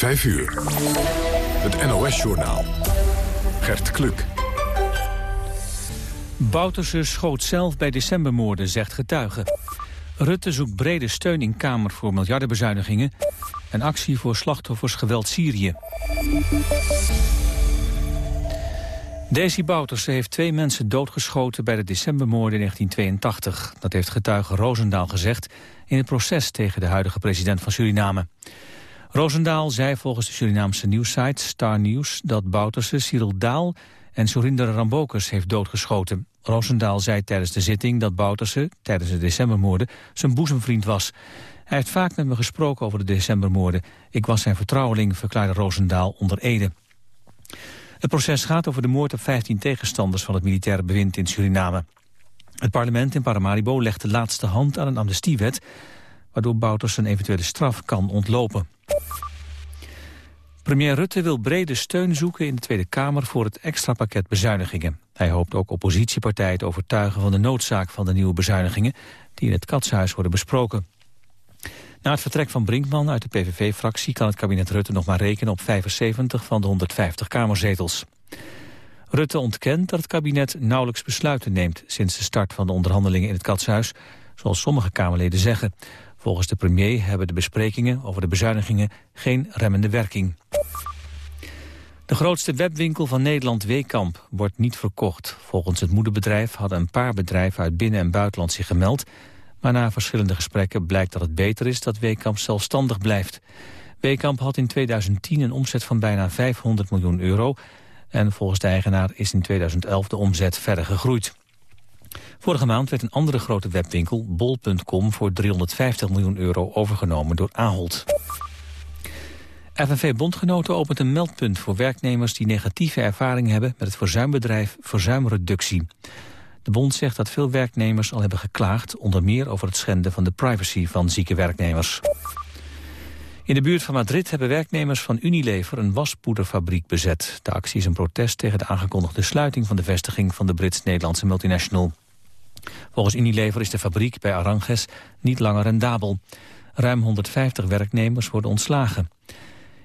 5 uur. Het NOS-journaal. Gert Kluk. Bouterse schoot zelf bij decembermoorden, zegt getuige. Rutte zoekt brede steun in Kamer voor miljardenbezuinigingen... en actie voor slachtoffers geweld Syrië. Daisy Bouterse heeft twee mensen doodgeschoten bij de decembermoorden in 1982. Dat heeft getuige Roosendaal gezegd in het proces tegen de huidige president van Suriname. Roosendaal zei volgens de Surinaamse nieuwssite Star News dat Bouterse Cyril Daal en Surinder Rambokus heeft doodgeschoten. Roosendaal zei tijdens de zitting dat Bouterse, tijdens de decembermoorden, zijn boezemvriend was. Hij heeft vaak met me gesproken over de decembermoorden. Ik was zijn vertrouweling, verklaarde Roosendaal onder Ede. Het proces gaat over de moord op 15 tegenstanders van het militaire bewind in Suriname. Het parlement in Paramaribo legt de laatste hand aan een amnestiewet... waardoor Bouters een eventuele straf kan ontlopen. Premier Rutte wil brede steun zoeken in de Tweede Kamer voor het extra pakket bezuinigingen. Hij hoopt ook oppositiepartijen te overtuigen van de noodzaak van de nieuwe bezuinigingen die in het Katshuis worden besproken. Na het vertrek van Brinkman uit de PVV-fractie kan het kabinet Rutte nog maar rekenen op 75 van de 150 kamerzetels. Rutte ontkent dat het kabinet nauwelijks besluiten neemt sinds de start van de onderhandelingen in het Katshuis, zoals sommige Kamerleden zeggen. Volgens de premier hebben de besprekingen over de bezuinigingen geen remmende werking. De grootste webwinkel van Nederland, Weekamp, wordt niet verkocht. Volgens het moederbedrijf hadden een paar bedrijven uit binnen- en buitenland zich gemeld. Maar na verschillende gesprekken blijkt dat het beter is dat Weekamp zelfstandig blijft. Weekamp had in 2010 een omzet van bijna 500 miljoen euro. En volgens de eigenaar is in 2011 de omzet verder gegroeid. Vorige maand werd een andere grote webwinkel, bol.com, voor 350 miljoen euro overgenomen door Ahold. FNV-bondgenoten opent een meldpunt voor werknemers die negatieve ervaring hebben met het verzuimbedrijf Verzuimreductie. De bond zegt dat veel werknemers al hebben geklaagd, onder meer over het schenden van de privacy van zieke werknemers. In de buurt van Madrid hebben werknemers van Unilever een waspoederfabriek bezet. De actie is een protest tegen de aangekondigde sluiting van de vestiging van de Brits-Nederlandse multinational. Volgens Unilever is de fabriek bij Aranges niet langer rendabel. Ruim 150 werknemers worden ontslagen.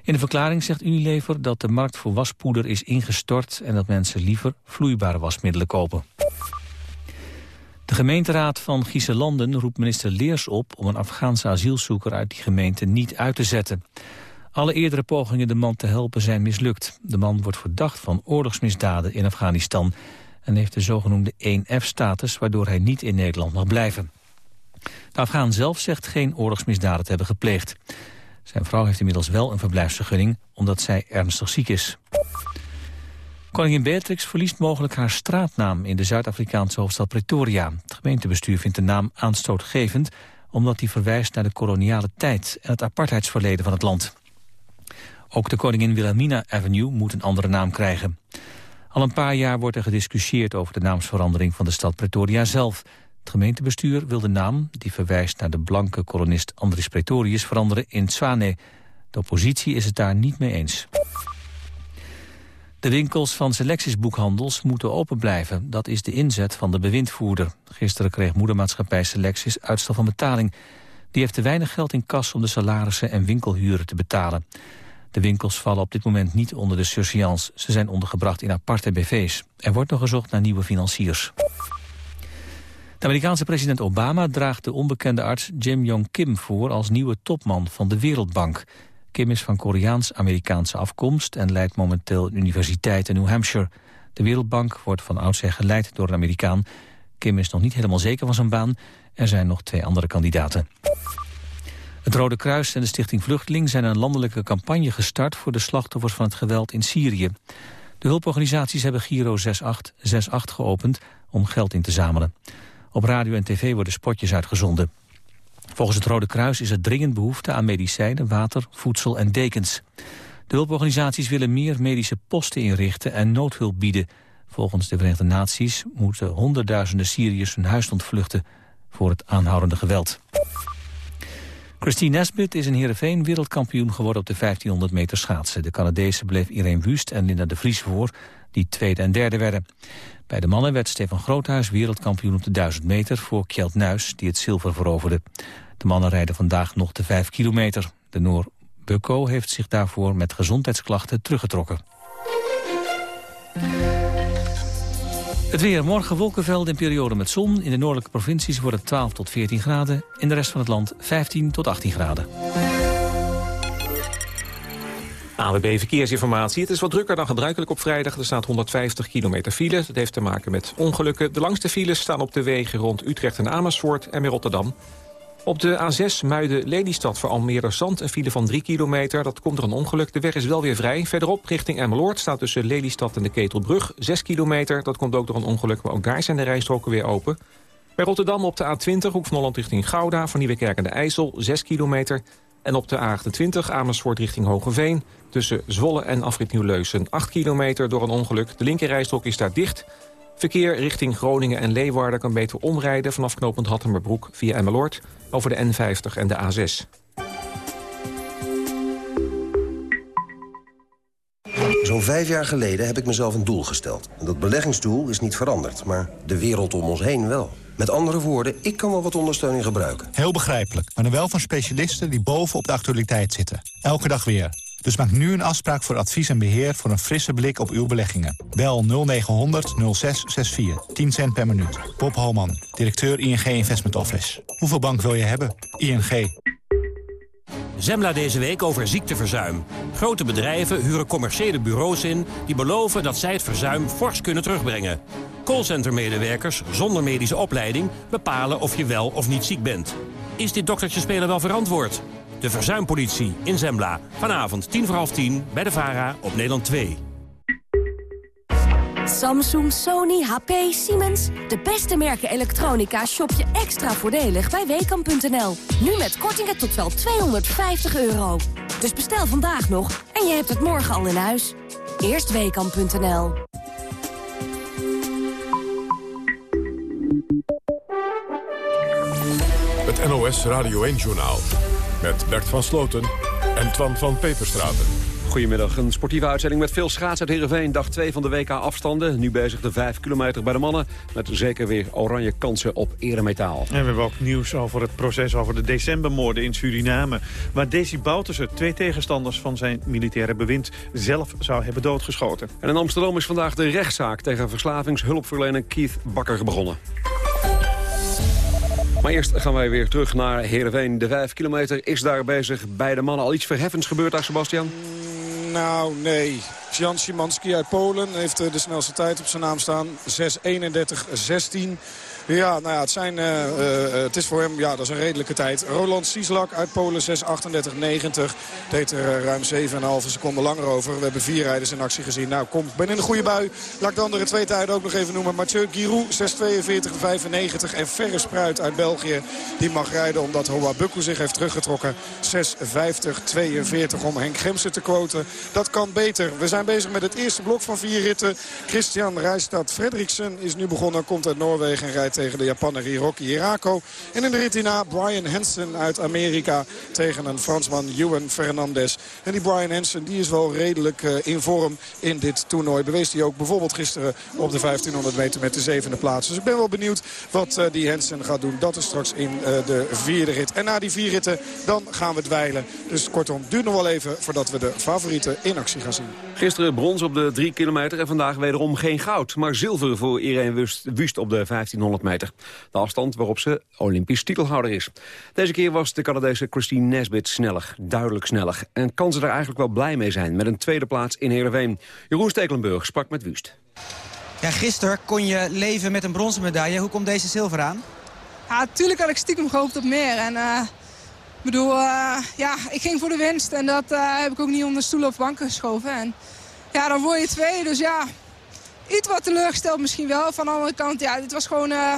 In de verklaring zegt Unilever dat de markt voor waspoeder is ingestort... en dat mensen liever vloeibare wasmiddelen kopen. De gemeenteraad van Gieselanden roept minister Leers op... om een Afghaanse asielzoeker uit die gemeente niet uit te zetten. Alle eerdere pogingen de man te helpen zijn mislukt. De man wordt verdacht van oorlogsmisdaden in Afghanistan... en heeft de zogenoemde 1F-status... waardoor hij niet in Nederland mag blijven. De Afghaan zelf zegt geen oorlogsmisdaden te hebben gepleegd. Zijn vrouw heeft inmiddels wel een verblijfsvergunning... omdat zij ernstig ziek is. Koningin Beatrix verliest mogelijk haar straatnaam in de Zuid-Afrikaanse hoofdstad Pretoria. Het gemeentebestuur vindt de naam aanstootgevend omdat die verwijst naar de koloniale tijd en het apartheidsverleden van het land. Ook de Koningin Wilhelmina Avenue moet een andere naam krijgen. Al een paar jaar wordt er gediscussieerd over de naamsverandering van de stad Pretoria zelf. Het gemeentebestuur wil de naam, die verwijst naar de blanke kolonist Andries Pretorius, veranderen in Tswane. De oppositie is het daar niet mee eens. De winkels van selectiesboekhandels moeten open blijven. Dat is de inzet van de bewindvoerder. Gisteren kreeg moedermaatschappij Selectis uitstel van betaling. Die heeft te weinig geld in kas om de salarissen en winkelhuren te betalen. De winkels vallen op dit moment niet onder de surseance. Ze zijn ondergebracht in aparte BV's. Er wordt nog gezocht naar nieuwe financiers. De Amerikaanse president Obama draagt de onbekende arts Jim Yong Kim voor als nieuwe topman van de Wereldbank. Kim is van Koreaans-Amerikaanse afkomst en leidt momenteel een universiteit in New Hampshire. De Wereldbank wordt van oudsher geleid door een Amerikaan. Kim is nog niet helemaal zeker van zijn baan. Er zijn nog twee andere kandidaten. Het Rode Kruis en de Stichting Vluchteling zijn een landelijke campagne gestart voor de slachtoffers van het geweld in Syrië. De hulporganisaties hebben Giro 6868 geopend om geld in te zamelen. Op radio en tv worden spotjes uitgezonden. Volgens het Rode Kruis is er dringend behoefte aan medicijnen, water, voedsel en dekens. De hulporganisaties willen meer medische posten inrichten en noodhulp bieden. Volgens de Verenigde Naties moeten honderdduizenden Syriërs hun huis ontvluchten voor het aanhoudende geweld. Christine Nesbitt is in Heerenveen wereldkampioen geworden op de 1500 meter schaatsen. De Canadese bleef Irene Wust en Linda de Vries voor, die tweede en derde werden. Bij de mannen werd Stefan Groothuis wereldkampioen op de 1000 meter voor Kjeld Nuis, die het zilver veroverde. De mannen rijden vandaag nog de 5 kilometer. De Noor Bukko heeft zich daarvoor met gezondheidsklachten teruggetrokken. Het weer. Morgen wolkenvelden in periode met zon. In de noordelijke provincies wordt het 12 tot 14 graden. In de rest van het land 15 tot 18 graden. AWB Verkeersinformatie. Het is wat drukker dan gebruikelijk op vrijdag. Er staat 150 kilometer file. Dat heeft te maken met ongelukken. De langste files staan op de wegen rond Utrecht en Amersfoort en bij Rotterdam. Op de A6 Muiden-Lelystad voor Almere Zand een file van 3 kilometer. Dat komt door een ongeluk. De weg is wel weer vrij. Verderop richting Emmeloord staat tussen Lelystad en de Ketelbrug 6 kilometer. Dat komt ook door een ongeluk, maar ook daar zijn de rijstroken weer open. Bij Rotterdam op de A20, hoek van Holland richting Gouda... voor Nieuwekerk en de IJssel, 6 kilometer. En op de A28 Amersfoort richting Hogeveen... tussen Zwolle en Afrit Nieuw-Leusen, 8 kilometer door een ongeluk. De linkerrijstrook is daar dicht... Verkeer richting Groningen en Leeuwarden kan beter omrijden... vanaf knooppunt Hattemerbroek via Emmeloord over de N50 en de A6. Zo'n vijf jaar geleden heb ik mezelf een doel gesteld. En dat beleggingsdoel is niet veranderd, maar de wereld om ons heen wel. Met andere woorden, ik kan wel wat ondersteuning gebruiken. Heel begrijpelijk, maar dan wel van specialisten die boven op de actualiteit zitten. Elke dag weer. Dus maak nu een afspraak voor advies en beheer voor een frisse blik op uw beleggingen. Bel 0900 0664. 10 cent per minuut. Bob Holman, directeur ING Investment Office. Hoeveel bank wil je hebben? ING. Zembla deze week over ziekteverzuim. Grote bedrijven huren commerciële bureaus in... die beloven dat zij het verzuim fors kunnen terugbrengen. Callcentermedewerkers zonder medische opleiding... bepalen of je wel of niet ziek bent. Is dit doktertje spelen wel verantwoord? De Verzuimpolitie in Zembla. Vanavond 10 voor half 10 bij de VARA op Nederland 2. Samsung, Sony, HP, Siemens. De beste merken elektronica shop je extra voordelig bij Weekamp.nl. Nu met kortingen tot wel 250 euro. Dus bestel vandaag nog en je hebt het morgen al in huis. Eerst Weekamp.nl. Het NOS Radio 1-journaal. Met Bert van Sloten en Twan van Peperstraten. Goedemiddag, een sportieve uitzending met veel schaats uit Heerenveen. Dag 2 van de WK afstanden. Nu bezig de 5 kilometer bij de mannen. Met zeker weer oranje kansen op eremetaal. En we hebben ook nieuws over het proces over de decembermoorden in Suriname. Waar Desi Bouterse twee tegenstanders van zijn militaire bewind zelf zou hebben doodgeschoten. En in Amsterdam is vandaag de rechtszaak tegen verslavingshulpverlener Keith Bakker begonnen. Maar eerst gaan wij weer terug naar Heerenveen. De 5 kilometer is daar bezig bij de mannen. Al iets verheffends gebeurd daar, Sebastian? Nou, nee. Jan Szymanski uit Polen heeft eh, de snelste tijd op zijn naam staan. 6.31.16. Ja, nou ja, het, zijn, uh, uh, het is voor hem ja, dat is een redelijke tijd. Roland Sieslak uit Polen 6.38.90. Deed er ruim 7,5 seconden langer over. We hebben vier rijders in actie gezien. Nou, kom, ben in de goede bui. Laat ik de andere twee tijden ook nog even noemen. Mathieu Giroux 6.42.95. En Ferre Spruit uit België. Die mag rijden omdat Hoa Bukku zich heeft teruggetrokken. 6.50.42 om Henk Gemsen te quoten. Dat kan beter. We zijn bezig met het eerste blok van vier ritten. Christian Rijstad Fredriksen is nu begonnen. Komt uit Noorwegen en rijdt tegen de Japaner Hiroki Hirako. En in de rit hierna Brian Hansen uit Amerika tegen een Fransman Juan Fernandez. En die Brian Hansen die is wel redelijk uh, in vorm in dit toernooi. Bewees hij ook bijvoorbeeld gisteren op de 1500 meter met de zevende plaats. Dus ik ben wel benieuwd wat uh, die Hansen gaat doen. Dat is straks in uh, de vierde rit. En na die vier ritten dan gaan we dweilen. Dus kortom, duurt nog wel even voordat we de favorieten in actie gaan zien. Gisteren brons op de 3 kilometer en vandaag wederom geen goud. Maar zilver voor Irene Wust, Wust op de 1500 meter. De afstand waarop ze Olympisch titelhouder is. Deze keer was de Canadese Christine Nesbitt sneller, duidelijk sneller. En kan ze er eigenlijk wel blij mee zijn met een tweede plaats in Heerenveen. Jeroen Stekelenburg sprak met Wust. Ja, gisteren kon je leven met een bronzen medaille. Hoe komt deze zilver aan? Ja, natuurlijk had ik stiekem gehoopt op meer. En, uh, bedoel, uh, ja, ik ging voor de winst. En dat uh, heb ik ook niet onder stoelen of banken geschoven. En ja, dan word je twee. Dus ja, iets wat teleurgesteld misschien wel. Van de andere kant, ja, dit was gewoon... Uh,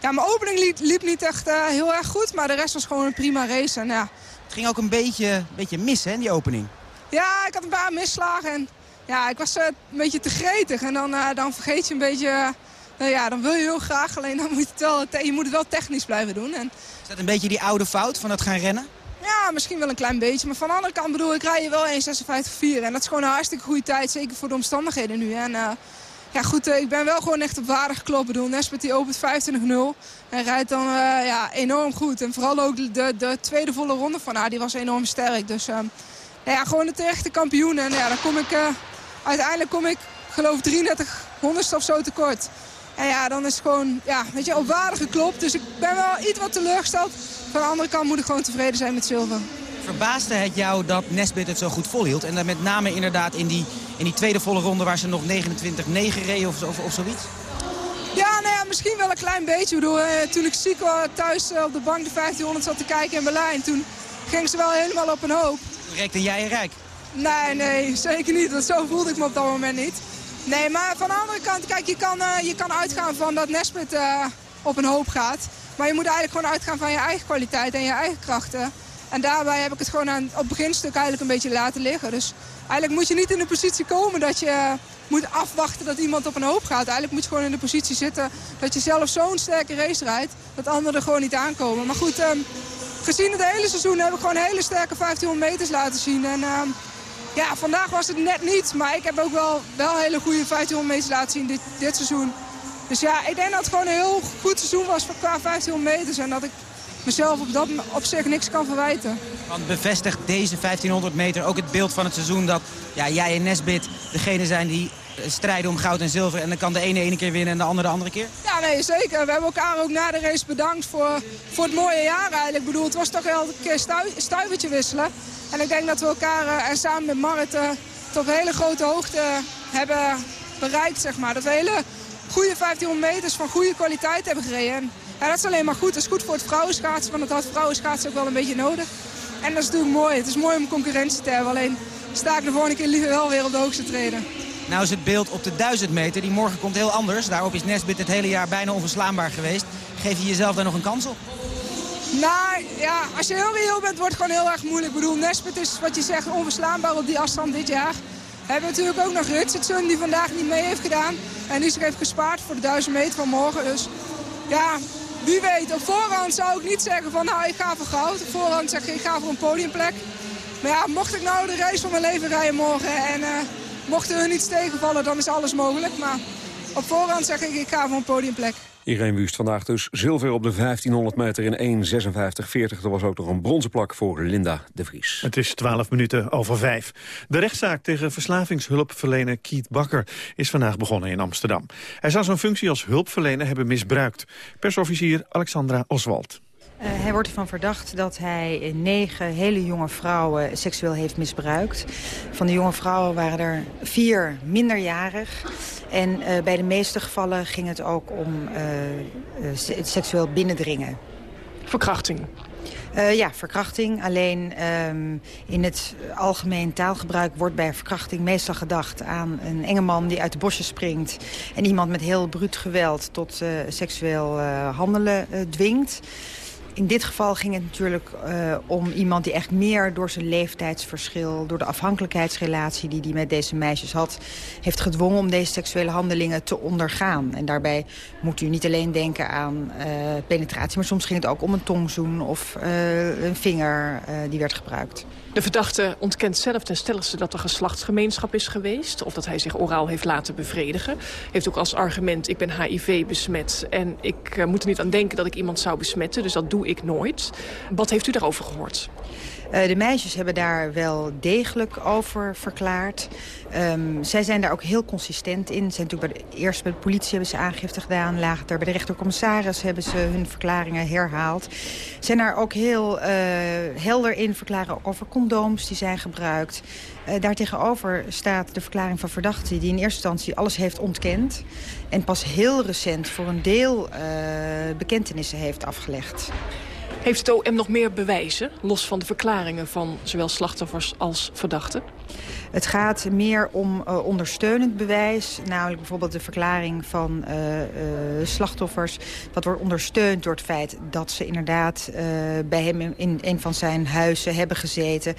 ja, mijn opening liep, liep niet echt uh, heel erg goed, maar de rest was gewoon een prima race. En, ja. Het ging ook een beetje, beetje mis, hè, die opening? Ja, ik had een paar misslagen en ja, ik was uh, een beetje te gretig. En dan, dan vergeet je een beetje... nou ja, dan wil je heel graag, alleen dan moet je, het wel, je moet het wel technisch blijven doen. En, is dat een beetje die oude fout van het gaan rennen? Ja, misschien wel een klein beetje. Maar van de andere kant bedoel ik, rij je wel 1.56.4. En dat is gewoon een hartstikke goede tijd, zeker voor de omstandigheden nu. En ja goed, uh, ik ben wel gewoon echt op waarde geklopt. Ik bedoel, Nesbit die opent 25-0 en rijdt dan uh, ja, enorm goed. En vooral ook de, de tweede volle ronde van haar, die was enorm sterk. Dus nou ja, gewoon de terechte kampioen. En ja, dan kom ik, uh, uiteindelijk kom ik, geloof 33 honderdste of zo tekort. En ja, dan is het gewoon, ja, weet je, op waarde geklopt. Dus ik ben wel iets wat teleurgesteld. Van de andere kant moet ik gewoon tevreden zijn met zilver. Verbaasde het jou dat Nesbit het zo goed volhield? En dan met name inderdaad in die, in die tweede volle ronde waar ze nog 29-9 reed of, of, of zoiets? Ja, nou ja, misschien wel een klein beetje. Ik bedoel, eh, toen ik ziek was thuis eh, op de bank de 1500 zat te kijken in Berlijn... toen ging ze wel helemaal op een hoop. Rekte jij een rijk? Nee, nee, zeker niet. Dat, zo voelde ik me op dat moment niet. Nee, maar van de andere kant, kijk, je kan, uh, je kan uitgaan van dat Nesbit uh, op een hoop gaat. Maar je moet eigenlijk gewoon uitgaan van je eigen kwaliteit en je eigen krachten. En daarbij heb ik het gewoon aan, op het beginstuk eigenlijk een beetje laten liggen. Dus eigenlijk moet je niet in de positie komen dat je moet afwachten dat iemand op een hoop gaat. Eigenlijk moet je gewoon in de positie zitten dat je zelf zo'n sterke race rijdt... dat anderen er gewoon niet aankomen. Maar goed, um, gezien het hele seizoen heb ik gewoon hele sterke 1500 meters laten zien. En um, ja, vandaag was het net niet. Maar ik heb ook wel, wel hele goede 1500 meters laten zien dit, dit seizoen. Dus ja, ik denk dat het gewoon een heel goed seizoen was qua 1500 meters. En dat ik mezelf op dat op zich niks kan verwijten. Want bevestigt deze 1500 meter ook het beeld van het seizoen... dat ja, jij en Nesbit degene zijn die strijden om goud en zilver... en dan kan de ene ene keer winnen en de andere de andere keer? Ja, nee, zeker. We hebben elkaar ook na de race bedankt voor, voor het mooie jaar eigenlijk. Ik bedoel, het was toch elke keer stu stuivertje wisselen. En ik denk dat we elkaar uh, en samen met Marit uh, tot een hele grote hoogte hebben bereikt, zeg maar. Dat we hele goede 1500 meters van goede kwaliteit hebben gereden. Ja, dat is alleen maar goed. Dat is goed voor het vrouwenschaatsen, want het had vrouwenschaatsen ook wel een beetje nodig. En dat is natuurlijk mooi. Het is mooi om concurrentie te hebben. Alleen sta ik de volgende keer liever wel weer op de hoogste treden. Nou is het beeld op de 1000 meter. Die morgen komt heel anders. Daarop is Nesbit het hele jaar bijna onverslaanbaar geweest. Geef je jezelf daar nog een kans op? Nou, ja, als je heel reëel bent, wordt het gewoon heel erg moeilijk. Ik bedoel, Nesbit is, wat je zegt, onverslaanbaar op die afstand dit jaar. We hebben natuurlijk ook nog Richardson, die vandaag niet mee heeft gedaan. En die zich heeft gespaard voor de 1000 meter van morgen. Dus ja, wie weet. Op voorhand zou ik niet zeggen van, nou, ik ga voor goud. Op voorhand zeg ik, ik ga voor een podiumplek. Maar ja, mocht ik nou de race van mijn leven rijden morgen... en uh, mochten hun iets tegenvallen, dan is alles mogelijk. Maar op voorhand zeg ik, ik ga voor een podiumplek. Irene Wust vandaag dus zilver op de 1500 meter in 1.56.40. Er was ook nog een bronzen plak voor Linda de Vries. Het is 12 minuten over 5. De rechtszaak tegen verslavingshulpverlener Kiet Bakker is vandaag begonnen in Amsterdam. Hij zou zijn functie als hulpverlener hebben misbruikt. Persofficier Alexandra Oswald. Uh, hij wordt ervan verdacht dat hij negen hele jonge vrouwen seksueel heeft misbruikt. Van de jonge vrouwen waren er vier minderjarig. En uh, bij de meeste gevallen ging het ook om seksueel binnendringen. Verkrachting? ja, verkrachting. Alleen um, in het algemeen taalgebruik wordt bij verkrachting meestal gedacht aan een enge man die uit de bosjes springt en iemand met heel bruut geweld tot seksueel handelen dwingt. In dit geval ging het natuurlijk uh, om iemand die echt meer door zijn leeftijdsverschil... door de afhankelijkheidsrelatie die hij met deze meisjes had... heeft gedwongen om deze seksuele handelingen te ondergaan. En daarbij moet u niet alleen denken aan uh, penetratie... maar soms ging het ook om een tongzoen of uh, een vinger die werd gebruikt. De verdachte ontkent zelf ten stelligste dat er geslachtsgemeenschap is geweest. Of dat hij zich oraal heeft laten bevredigen. Heeft ook als argument, ik ben HIV besmet. En ik uh, moet er niet aan denken dat ik iemand zou besmetten. Dus dat doe ik nooit. Wat heeft u daarover gehoord? Uh, de meisjes hebben daar wel degelijk over verklaard. Um, zij zijn daar ook heel consistent in. Zijn natuurlijk bij de, eerst bij de politie hebben ze aangifte gedaan. Later bij de rechtercommissaris hebben ze hun verklaringen herhaald. Zijn daar ook heel uh, helder in verklaren over condooms die zijn gebruikt. Uh, daartegenover staat de verklaring van verdachte... die in eerste instantie alles heeft ontkend... en pas heel recent voor een deel bekentenissen heeft afgelegd. Heeft het OM nog meer bewijzen, los van de verklaringen van zowel slachtoffers als verdachten? Het gaat meer om uh, ondersteunend bewijs. Namelijk bijvoorbeeld de verklaring van uh, uh, slachtoffers. Dat wordt ondersteund door het feit dat ze inderdaad bij hem in, in, een van zijn huizen hebben gezeten.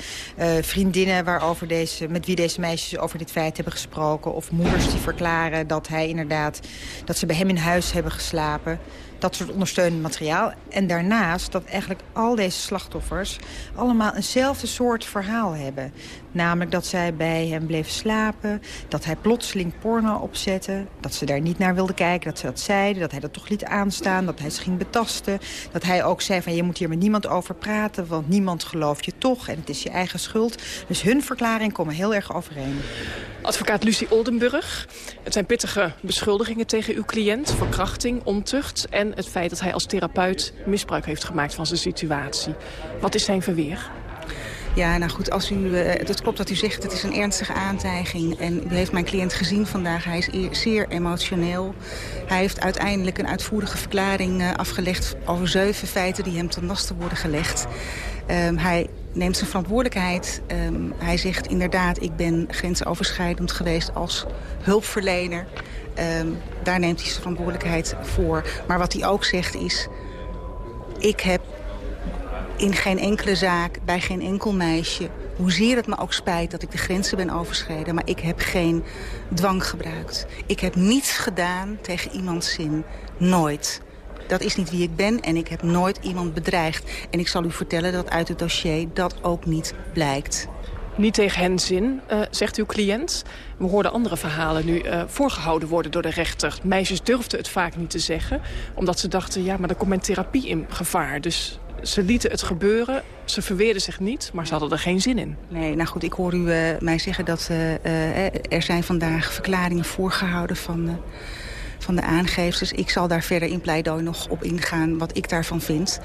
vriendinnen waarover deze, met wie deze meisjes over dit feit hebben gesproken. Of moeders die verklaren dat hij inderdaad dat ze bij hem in huis hebben geslapen dat soort ondersteunend materiaal. En daarnaast dat eigenlijk al deze slachtoffers allemaal eenzelfde soort verhaal hebben. Namelijk dat zij bij hem bleven slapen, dat hij plotseling porno opzette... dat ze daar niet naar wilde kijken, dat ze dat zeiden, dat hij dat toch liet aanstaan... dat hij ze ging betasten, dat hij ook zei van je moet hier met niemand over praten... want niemand gelooft je toch en het is je eigen schuld. Dus hun verklaring komen heel erg overeen. Advocaat Lucie Oldenburg, het zijn pittige beschuldigingen tegen uw cliënt... verkrachting, ontucht en het feit dat hij als therapeut misbruik heeft gemaakt van zijn situatie. Wat is zijn verweer? Ja, nou goed, als u, uh, het klopt wat u zegt. Het is een ernstige aantijging. En u heeft mijn cliënt gezien vandaag. Hij is zeer emotioneel. Hij heeft uiteindelijk een uitvoerige verklaring uh, afgelegd... over zeven feiten die hem ten laste worden gelegd. Um, hij neemt zijn verantwoordelijkheid. Um, hij zegt inderdaad, ik ben grensoverschrijdend geweest als hulpverlener. Um, daar neemt hij zijn verantwoordelijkheid voor. Maar wat hij ook zegt is... ik heb in geen enkele zaak, bij geen enkel meisje... hoezeer het me ook spijt dat ik de grenzen ben overschreden... maar ik heb geen dwang gebruikt. Ik heb niets gedaan tegen iemands zin. Nooit. Dat is niet wie ik ben en ik heb nooit iemand bedreigd. En ik zal u vertellen dat uit het dossier dat ook niet blijkt. Niet tegen hen zin, uh, zegt uw cliënt. We hoorden andere verhalen nu uh, voorgehouden worden door de rechter. Meisjes durfden het vaak niet te zeggen, omdat ze dachten... ja, maar dan komt mijn therapie in gevaar. Dus ze lieten het gebeuren. Ze verweerden zich niet, maar ze hadden er geen zin in. Nee, nou goed, ik hoor u uh, mij zeggen dat uh, er zijn vandaag verklaringen voorgehouden van, van de aangevers. ik zal daar verder in pleidooi nog op ingaan wat ik daarvan vind.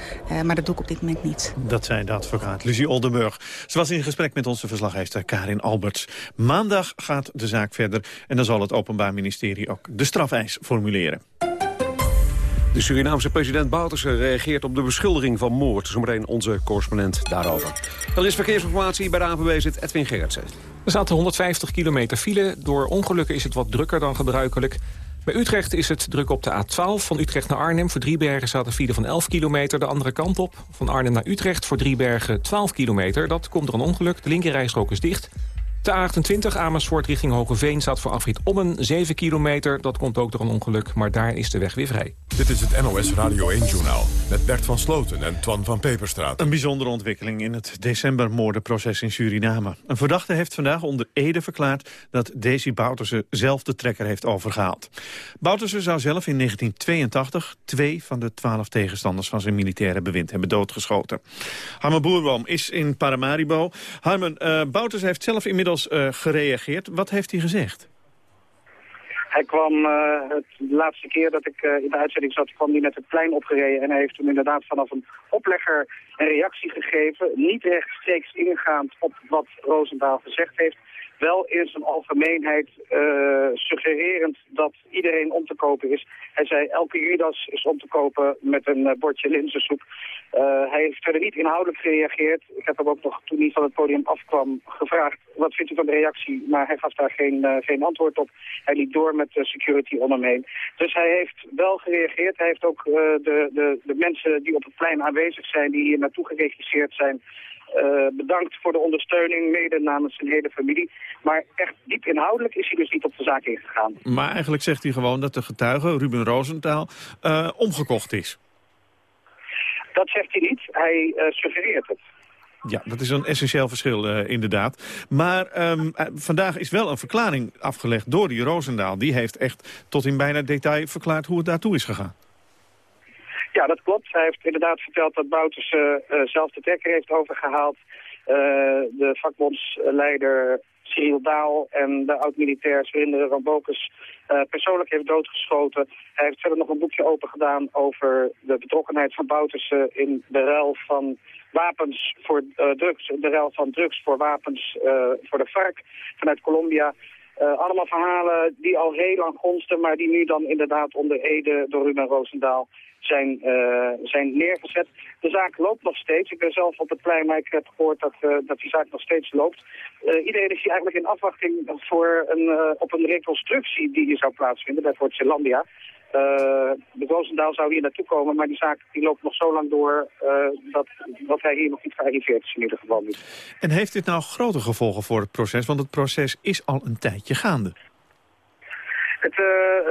maar dat doe ik op dit moment niet. Dat zei de advocaat Lucie Oldenburg. Ze was in gesprek met onze verslaggever Karin Alberts. Maandag gaat de zaak verder en dan zal het Openbaar Ministerie ook de strafeis formuleren. De Surinaamse president Bouterse reageert op de beschuldiging van moord. Zometeen onze correspondent daarover. Er is verkeersinformatie bij de ANWB zit Edwin Gerritsen. Er zaten 150 kilometer file. Door ongelukken is het wat drukker dan gebruikelijk. Bij Utrecht is het druk op de A12. Van Utrecht naar Arnhem voor Driebergen staat een file van 11 kilometer. De andere kant op. Van Arnhem naar Utrecht voor Driebergen 12 kilometer. Dat komt door een ongeluk. De linkerrijstrook is dicht. De A28 Amersfoort richting Hogeveen staat voor afrit Ommen 7 kilometer. Dat komt ook door een ongeluk, maar daar is de weg weer vrij. Dit is het NOS Radio 1-journaal met Bert van Sloten en Twan van Peperstraat. Een bijzondere ontwikkeling in het decembermoordenproces in Suriname. Een verdachte heeft vandaag onder Ede verklaard dat Desi Bouterse zelf de trekker heeft overgehaald. Bouterse zou zelf in 1982 twee van de twaalf tegenstanders van zijn militaire bewind hebben doodgeschoten. Harmen Boerboom is in Paramaribo. Harmen, uh, Bouterse heeft zelf inmiddels uh, gereageerd. Wat heeft hij gezegd? Hij kwam, uh, het, de laatste keer dat ik uh, in de uitzending zat, kwam hij met het plein opgereden. En hij heeft toen inderdaad vanaf een oplegger een reactie gegeven. Niet rechtstreeks ingaand op wat Roosendaal gezegd heeft. Wel in zijn algemeenheid uh, suggererend dat iedereen om te kopen is. Hij zei, elke Judas is om te kopen met een bordje linzensoep. Uh, hij heeft verder niet inhoudelijk gereageerd. Ik heb hem ook nog toen hij van het podium afkwam gevraagd... wat vindt u van de reactie? Maar hij gaf daar geen, geen antwoord op. Hij liep door met de security om hem heen. Dus hij heeft wel gereageerd. Hij heeft ook de, de, de mensen die op het plein aanwezig zijn... die hier naartoe geregistreerd zijn... Uh, bedankt voor de ondersteuning, mede namens zijn hele familie. Maar echt diep inhoudelijk is hij dus niet op de zaak ingegaan. Maar eigenlijk zegt hij gewoon dat de getuige, Ruben Rosenthal, uh, omgekocht is. Dat zegt hij niet, hij uh, suggereert het. Ja, dat is een essentieel verschil uh, inderdaad. Maar um, vandaag is wel een verklaring afgelegd door die Roosendaal. Die heeft echt tot in bijna detail verklaard hoe het daartoe is gegaan. Ja, dat klopt. Hij heeft inderdaad verteld dat Bouters uh, zelf de trekker heeft overgehaald. de vakbondsleider Cyril Daal en de oud-militair Surinder Rambokus uh, persoonlijk heeft doodgeschoten. Hij heeft verder nog een boekje open gedaan over de betrokkenheid van Bouterse in de ruil van wapens voor drugs, de ruil van drugs voor wapens voor de FARC vanuit Colombia. Uh, allemaal verhalen die al heel lang gonsten, maar die nu dan inderdaad onder Ede door Ruben Roosendaal zijn, uh, zijn neergezet. De zaak loopt nog steeds. Ik ben zelf op het plein, maar ik heb gehoord dat, uh, dat die zaak nog steeds loopt. Iedereen is hier eigenlijk in afwachting voor een, op een reconstructie die hier zou plaatsvinden bij Fort Zeelandia. De Roosendaal zou hier naartoe komen, maar die zaak die loopt nog zo lang door dat, dat hij hier nog niet gearriveerd is in ieder geval niet. En heeft dit nou grote gevolgen voor het proces? Want het proces is al een tijdje gaande. Het, uh,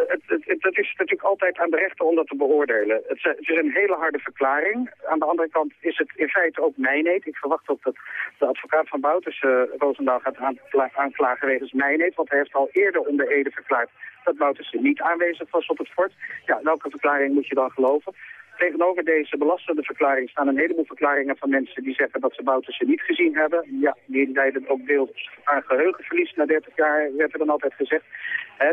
het, het, het, is natuurlijk altijd aan de rechter om dat te beoordelen. Het, is een hele harde verklaring. Aan de andere kant is het in feite ook mijneet. Ik verwacht ook dat de advocaat van Bouters, uh, Roosendaal, gaat aanklagen wegens mijneet. Want hij heeft al eerder onder Ede verklaard dat Bouters niet aanwezig was op het fort. Ja, welke verklaring moet je dan geloven? Tegenover deze belastende verklaring staan een heleboel verklaringen van mensen die zeggen dat ze Bouterse niet gezien hebben. Ja, die leiden ook deels aan geheugenverlies na 30 jaar, werd er dan altijd gezegd.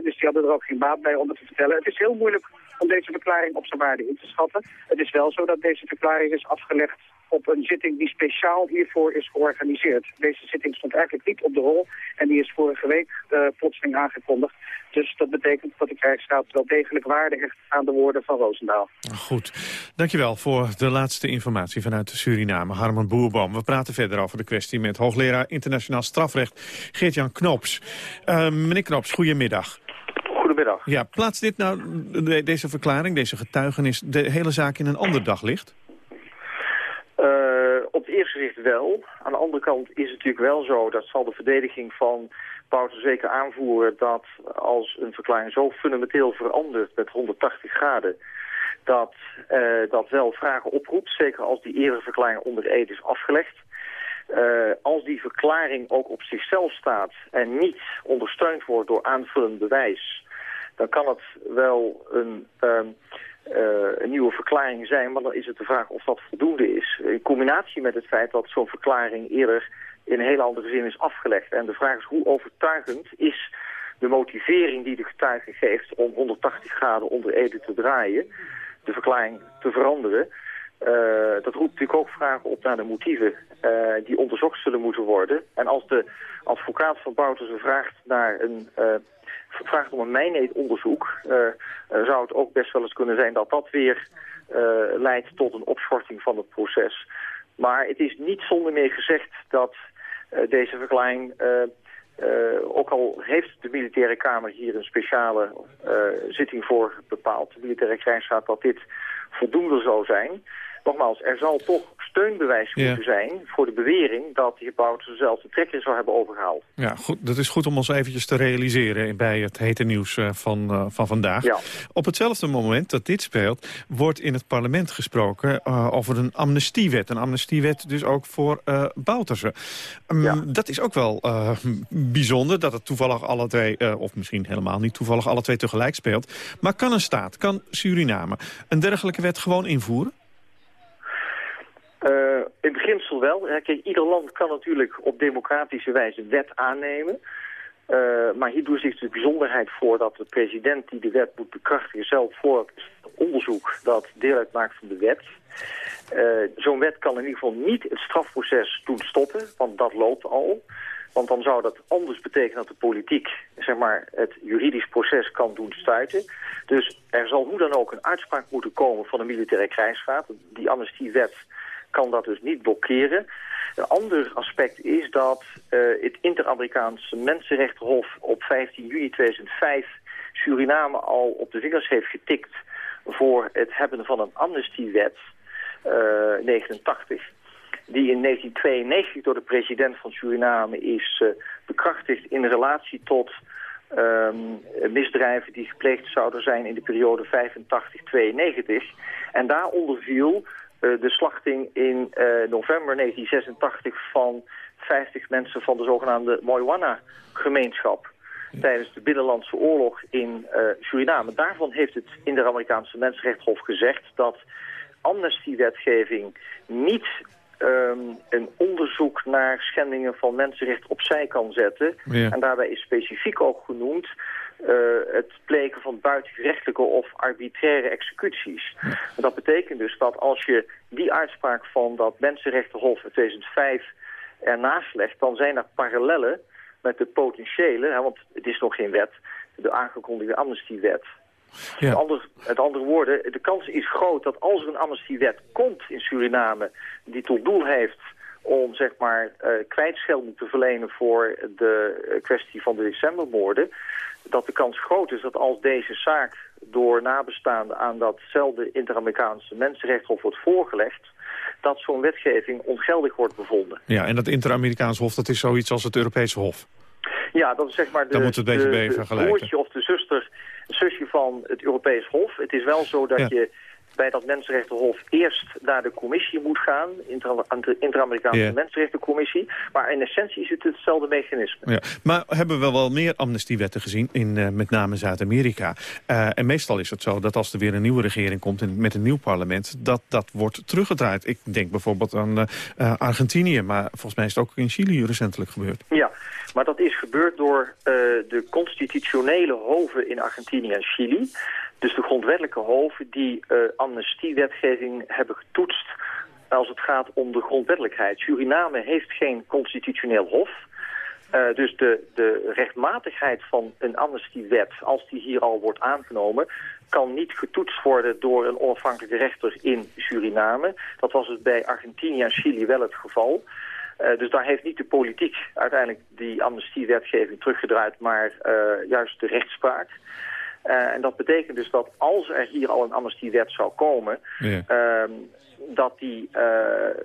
dus die hadden er ook geen baat bij om het te vertellen. Het is heel moeilijk om deze verklaring op zijn waarde in te schatten. Het is wel zo dat deze verklaring is afgelegd op een zitting die speciaal hiervoor is georganiseerd. Deze zitting stond eigenlijk niet op de rol en die is vorige week uh, plotseling aangekondigd. Dus dat betekent dat de krijgsraad wel degelijk waarde hecht aan de woorden van Roosendaal. Goed, dankjewel voor de laatste informatie vanuit Suriname. Harman Boerboom, we praten verder over de kwestie met hoogleraar internationaal strafrecht Geert-Jan Knops. Uh, meneer Knops, goedemiddag. Goedemiddag. Ja, plaats dit nou, deze verklaring, deze getuigenis, de hele zaak in een ander daglicht? Wel. Aan de andere kant is het natuurlijk wel zo, dat zal de verdediging van Bouter zeker aanvoeren, dat als een verklaring zo fundamenteel verandert met 180 graden, dat uh, dat wel vragen oproept, zeker als die eerdere verklaring onder eed is afgelegd. Uh, als die verklaring ook op zichzelf staat en niet ondersteund wordt door aanvullend bewijs, dan kan het wel een, uh, een nieuwe verklaring zijn, maar dan is het de vraag of dat voldoende is. In combinatie met het feit dat zo'n verklaring eerder in een hele andere zin is afgelegd. En de vraag is hoe overtuigend is de motivering die de getuige geeft om 180 graden onder Ede te draaien, de verklaring te veranderen. Uh, dat roept natuurlijk ook vragen op naar de motieven uh, die onderzocht zullen moeten worden. En als de advocaat van Boutersen vraagt naar een vraagt om een mijneetonderzoek, uh, uh, zou het ook best wel eens kunnen zijn dat dat weer uh, leidt tot een opschorting van het proces. Maar het is niet zonder meer gezegd dat deze verklaring, ook al heeft de militaire kamer hier een speciale zitting voor bepaald, de militaire krijgsraad, dat dit voldoende zou zijn nogmaals, er zal toch steunbewijs moeten zijn voor de bewering dat de heer Bouters zelf de trekker zou hebben overgehaald. Ja, goed, dat is goed om ons eventjes te realiseren bij het hete nieuws uh, van, uh, van vandaag. Ja. Op hetzelfde moment dat dit speelt, wordt in het parlement gesproken uh, over een amnestiewet. Een amnestiewet dus ook voor Boutersen. Um, ja. Dat is ook wel bijzonder dat het toevallig alle twee, of misschien helemaal niet toevallig alle twee tegelijk speelt. Maar kan een staat, kan Suriname een dergelijke wet gewoon invoeren? Uh, in beginsel wel. Ieder land kan natuurlijk op democratische wijze wet aannemen. Uh, maar hier doet zich de bijzonderheid voor dat de president die de wet moet bekrachtigen zelf voor onderzoek dat deel uitmaakt van de wet. Uh, Zo'n wet kan in ieder geval niet het strafproces doen stoppen, want dat loopt al. Want dan zou dat anders betekenen dat de politiek zeg maar, het juridisch proces kan doen stuiten. Dus er zal hoe dan ook een uitspraak moeten komen van de militaire krijgsraad. Die amnestiewet kan dat dus niet blokkeren. Een ander aspect is dat uh, het Inter-Amerikaanse Mensenrechtenhof op 15 juni 2005 Suriname al op de vingers heeft getikt voor het hebben van een amnestiewet uh, 89 die in 1992 door de president van Suriname is uh, bekrachtigd in relatie tot um, misdrijven die gepleegd zouden zijn in de periode 85-92. En daaronder viel de slachting in uh, november 1986 van 50 mensen van de zogenaamde Moiwana-gemeenschap tijdens de Binnenlandse Oorlog in uh, Suriname. Daarvan heeft het in de Amerikaanse Mensenrechtshof gezegd dat amnestiewetgeving niet um, een onderzoek naar schendingen van mensenrechten opzij kan zetten. Ja. En daarbij is specifiek ook genoemd het plegen van buitengerechtelijke of arbitraire executies. Dat betekent dus dat als je die uitspraak van dat Mensenrechtenhof in 2005 ernaast legt, dan zijn er parallellen met de potentiële, hè, want het is nog geen wet, de aangekondigde amnestiewet. Ja. Met, andere, met andere woorden, de kans is groot dat als er een amnestiewet komt in Suriname die tot doel heeft om zeg maar uh, kwijtschelding te verlenen voor de uh, kwestie van de decembermoorden, dat de kans groot is dat als deze zaak door nabestaanden aan datzelfde Inter-Amerikaanse Mensenrechtshof wordt voorgelegd, dat zo'n wetgeving ongeldig wordt bevonden. Ja, en dat Inter-Amerikaanse Hof, dat is zoiets als het Europese Hof? Ja, dat is zeg maar de, Dan moet het de, de broertje of de zuster, zusje van het Europees Hof. Het is wel zo dat Ja. je bij dat Mensenrechtenhof eerst naar de commissie moet gaan, Inter-Amerikaanse. Mensenrechtencommissie. Maar in essentie is het hetzelfde mechanisme. Ja, maar hebben we wel meer amnestiewetten gezien in eh, met name Zuid-Amerika. Eh, en meestal is het zo dat als er weer een nieuwe regering komt en met een nieuw parlement, dat dat wordt teruggedraaid. Ik denk bijvoorbeeld aan eh, Argentinië, maar volgens mij is het ook in Chili recentelijk gebeurd. Ja, maar dat is gebeurd door de constitutionele hoven in Argentinië en Chili. Dus de grondwettelijke hoven die eh, amnestiewetgeving hebben getoetst als het gaat om de grondwettelijkheid. Suriname heeft geen constitutioneel hof. Eh, dus de, de rechtmatigheid van een amnestiewet, als die hier al wordt aangenomen, kan niet getoetst worden door een onafhankelijke rechter in Suriname. Dat was het bij Argentinië en Chili wel het geval. Eh, dus daar heeft niet de politiek uiteindelijk die amnestiewetgeving teruggedraaid, maar juist de rechtspraak. Eh, en dat betekent dus dat als er hier al een amnestiewet zou komen, Ja. ehm, dat die eh,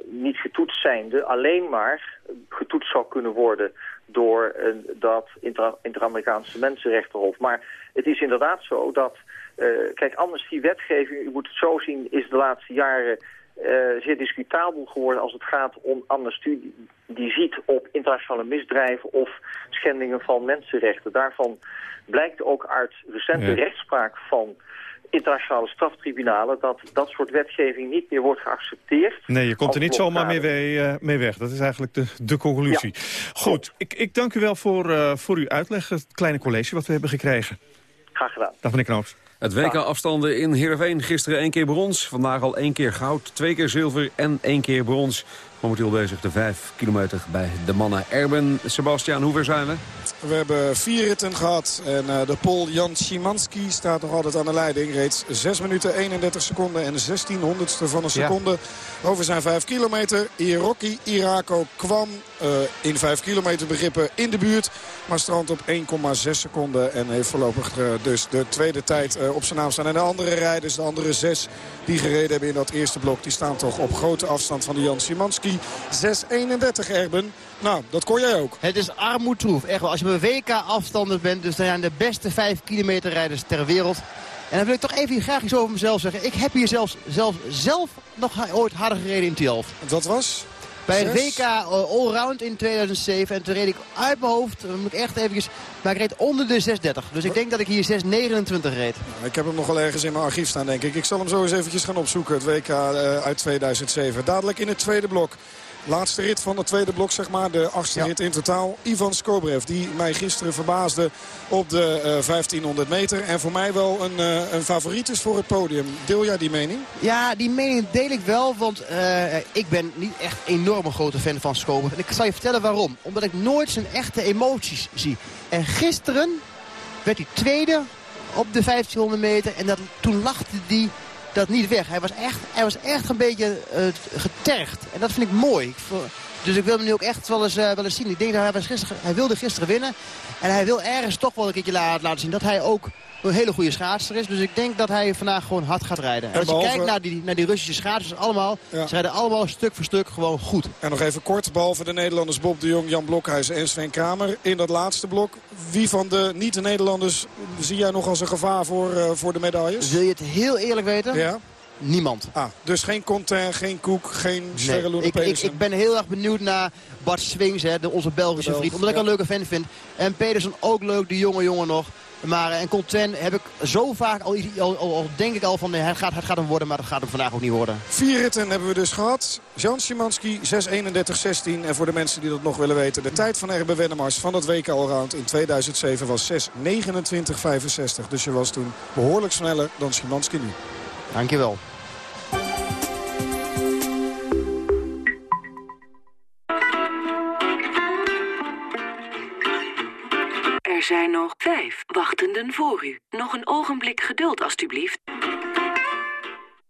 niet getoetst zijnde alleen maar getoetst zou kunnen worden door een, dat Inter- Inter-Amerikaanse Mensenrechtenhof. Maar het is inderdaad zo dat, eh, kijk, amnestiewetgeving, u moet het zo zien, is de laatste jaren eh, zeer discutabel geworden als het gaat om amnestie die ziet op internationale misdrijven of schendingen van mensenrechten. Daarvan blijkt ook uit recente Ja. rechtspraak van internationale straftribunalen dat dat soort wetgeving niet meer wordt geaccepteerd. Nee, je komt er niet zomaar mee, eh, mee weg. Dat is eigenlijk de, de conclusie. Goed, ik, ik dank u wel voor, eh, voor uw uitleg, het kleine college wat we hebben gekregen. Graag gedaan. Dag meneer Knoops. Het WK-afstanden in Heerenveen. Gisteren één keer brons. Vandaag al één keer goud, twee keer zilver en één keer brons. Momenteel bezig de vijf kilometer bij de mannen. Erben, Sebastian, hoe ver zijn we? We hebben vier ritten gehad. En eh, de Pool Jan Szymanski staat nog altijd aan de leiding. Reeds 6 minuten 31 seconden en 16 honderdste van een seconde over zijn 5 kilometer. Iroki Irako kwam eh, in 5 kilometer begrippen in de buurt. Maar strandt op 1,6 seconden. En heeft voorlopig eh, dus de tweede tijd eh, op zijn naam staan. En de andere rijders, de andere zes die gereden hebben in dat eerste blok... die staan toch op grote afstand van de Jan Szymanski. 6,31 Erben. Nou, dat kon jij ook. Het is armoedtroef. Echt wel. Als je op een WK-afstander bent, dus dan zijn de beste 5 kilometer rijders ter wereld. En dan wil ik toch even graag iets over mezelf zeggen. Ik heb hier zelfs, zelf, zelf nog ooit harder gereden in Tialf. Dat was? Bij het? WK eh, Allround in 2007. En toen reed ik uit mijn hoofd, moet ik echt eventjes... Maar ik reed onder de 630. Dus ik denk dat ik hier 629 reed. Nou, Ik heb hem nog wel ergens in mijn archief staan, denk ik. Ik zal hem zo eens eventjes gaan opzoeken, het WK eh, uit 2007. Dadelijk in het tweede blok. Laatste rit van het tweede blok, zeg maar. De achtste rit in totaal. Ivan Skobrev, die mij gisteren verbaasde op de eh, 1500 meter. En voor mij wel een, eh, een favoriet is voor het podium. Deel jij die mening? Ja, die mening deel ik wel, want eh, ik ben niet echt een enorme grote fan van Schober. En ik zal je vertellen waarom. Omdat ik nooit zijn echte emoties zie. En gisteren werd hij tweede op de 1500 meter en dat, toen lachte hij dat niet weg. Hij was echt, hij was echt een beetje eh, getergd. En dat vind ik mooi. Dus ik wil hem nu ook echt wel eens, eh, wel eens zien. Ik denk dat hij, was gisteren, hij wilde gisteren winnen. En hij wil ergens toch wel een keertje la- laten zien dat hij ook een hele goede schaatser is. Dus ik denk dat hij vandaag gewoon hard gaat rijden. En, als je behalve- kijkt naar die, naar die Russische schaatsers allemaal, Ja. ze rijden allemaal stuk voor stuk gewoon goed. En nog even kort, behalve de Nederlanders Bob de Jong, Jan Blokhuis en Sven Kramer. In dat laatste blok, wie van de niet-Nederlanders zie jij nog als een gevaar voor, eh, voor de medailles? Wil je het heel eerlijk weten? Ja. Niemand. Ah, dus geen Contain, geen Koek, geen Nee, ik, ik, ik ben heel erg benieuwd naar Bart Swings, hè, de, onze Belgische Belg, vriend. Omdat ik een leuke fan vind. En Pedersen ook leuk, die jonge jongen nog. Maar eh, en Conten heb ik zo vaak, al, al, denk ik al van hij, gaat, hij gaat hem worden, maar dat gaat hem vandaag ook niet worden. Vier ritten hebben we dus gehad. Jan Szymanski 6.31.16. En voor de mensen die dat nog willen weten. De tijd van Erbe Wennemars van het WK Allround in 2007 was 6.29.65. Dus je was toen behoorlijk sneller dan Szymanski nu. Dankjewel. Er zijn nog vijf wachtenden voor u. Nog een ogenblik geduld, alstublieft.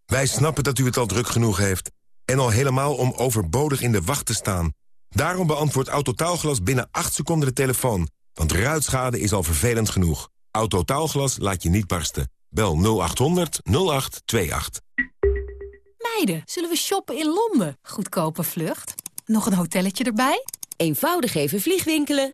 Wij snappen dat u het al druk genoeg heeft. En al helemaal om overbodig in de wacht te staan. Daarom beantwoordt Autotaalglas binnen 8 seconden de telefoon. Want ruitschade is al vervelend genoeg. Autotaalglas laat je niet barsten. Bel 0800 0828. Meiden, zullen we shoppen in Londen? Goedkope vlucht. Nog een hotelletje erbij? Eenvoudig even vliegwinkelen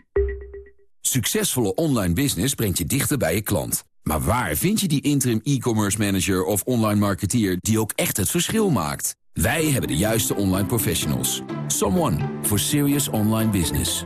Succesvolle online business brengt je dichter bij je klant. Maar waar vind je die interim e-commerce manager of online marketeer die ook echt het verschil maakt? Wij hebben de juiste online professionals. Someone for serious online business.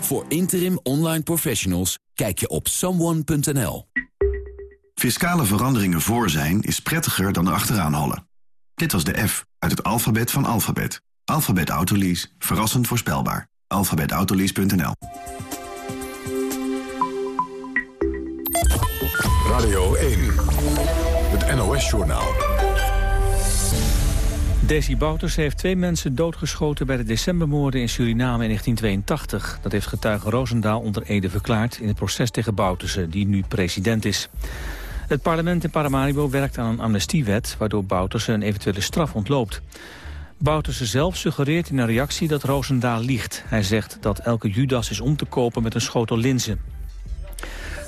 Voor interim online professionals kijk je op someone.nl. Fiscale veranderingen voor zijn is prettiger dan erachteraan hollen. Dit was de F uit het alfabet van alfabet. Alphabet Autolease. Verrassend voorspelbaar. Alphabetautolease.nl Radio 1. Het NOS-journaal. Desi Bouters heeft twee mensen doodgeschoten bij de decembermoorden in Suriname in 1982. Dat heeft getuige Roosendaal onder Ede verklaard in het proces tegen Bouterse, die nu president is. Het parlement in Paramaribo werkt aan een amnestiewet... waardoor Bouterse een eventuele straf ontloopt. Bouterse zelf suggereert in een reactie dat Roosendaal liegt. Hij zegt dat elke Judas is om te kopen met een schotel linzen.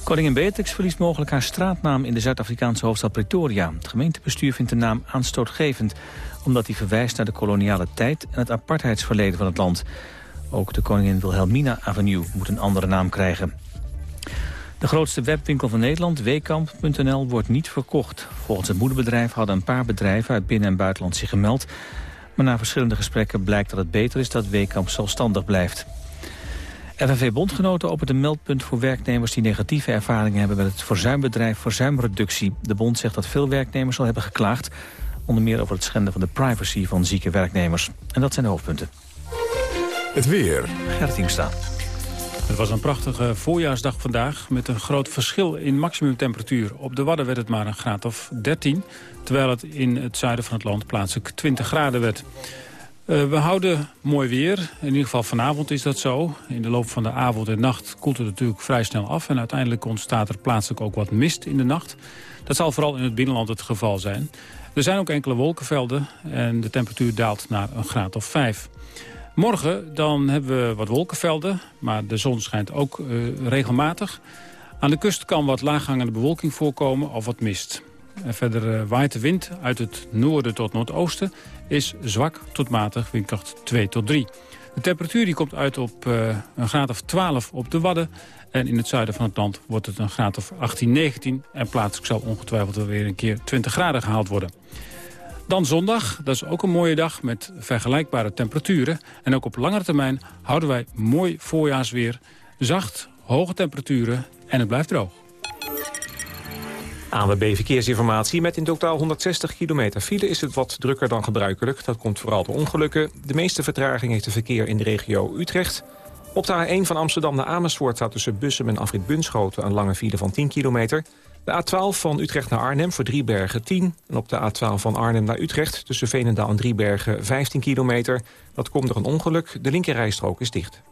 Koningin Beatrix verliest mogelijk haar straatnaam in de Zuid-Afrikaanse hoofdstad Pretoria. Het gemeentebestuur vindt de naam aanstootgevend... omdat die verwijst naar de koloniale tijd en het apartheidsverleden van het land. Ook de Koningin Wilhelmina Avenue moet een andere naam krijgen. De grootste webwinkel van Nederland, Wekamp.nl, wordt niet verkocht. Volgens het moederbedrijf hadden een paar bedrijven uit binnen- en buitenland zich gemeld... Maar na verschillende gesprekken blijkt dat het beter is dat Wekamp zelfstandig blijft. FNV-bondgenoten opent een meldpunt voor werknemers die negatieve ervaringen hebben met het verzuimbedrijf Verzuimreductie. De bond zegt dat veel werknemers al hebben geklaagd, onder meer over het schenden van de privacy van zieke werknemers. En dat zijn de hoofdpunten. Het weer. Gerrit Hiemstra. Het was een prachtige voorjaarsdag vandaag met een groot verschil in maximumtemperatuur. Op de Wadden werd het maar een graad of 13, terwijl het in het zuiden van het land plaatselijk 20 graden werd. Uh, we houden mooi weer, in ieder geval vanavond is dat zo. In de loop van de avond en nacht koelt het natuurlijk vrij snel af... en uiteindelijk ontstaat er plaatselijk ook wat mist in de nacht. Dat zal vooral in het binnenland het geval zijn. Er zijn ook enkele wolkenvelden en de temperatuur daalt naar een graad of 5. Morgen dan hebben we wat wolkenvelden, maar de zon schijnt ook uh, regelmatig. Aan de kust kan wat laaghangende bewolking voorkomen of wat mist. En verder uh, waait de wind uit het noorden tot noordoosten... is zwak tot matig, windkracht 2 tot 3. De temperatuur die komt uit op uh, een graad of 12 op de Wadden... en in het zuiden van het land wordt het een graad of 18, 19... en plaatselijk zal ongetwijfeld weer een keer 20 graden gehaald worden. Dan zondag, dat is ook een mooie dag met vergelijkbare temperaturen. En ook op langere termijn houden wij mooi voorjaarsweer. Zacht, hoge temperaturen en het blijft droog. ANWB Verkeersinformatie. Met in totaal 160 kilometer file is het wat drukker dan gebruikelijk. Dat komt vooral door ongelukken. De meeste vertraging heeft de verkeer in de regio Utrecht. Op de A1 van Amsterdam naar Amersfoort staat tussen Bussum en Afrit Bunschoten... een lange file van 10 kilometer. De A12 van Utrecht naar Arnhem voor Driebergen 10. En op de A12 van Arnhem naar Utrecht tussen Veenendaal en Driebergen 15 kilometer. Dat komt door een ongeluk. De linkerrijstrook is dicht.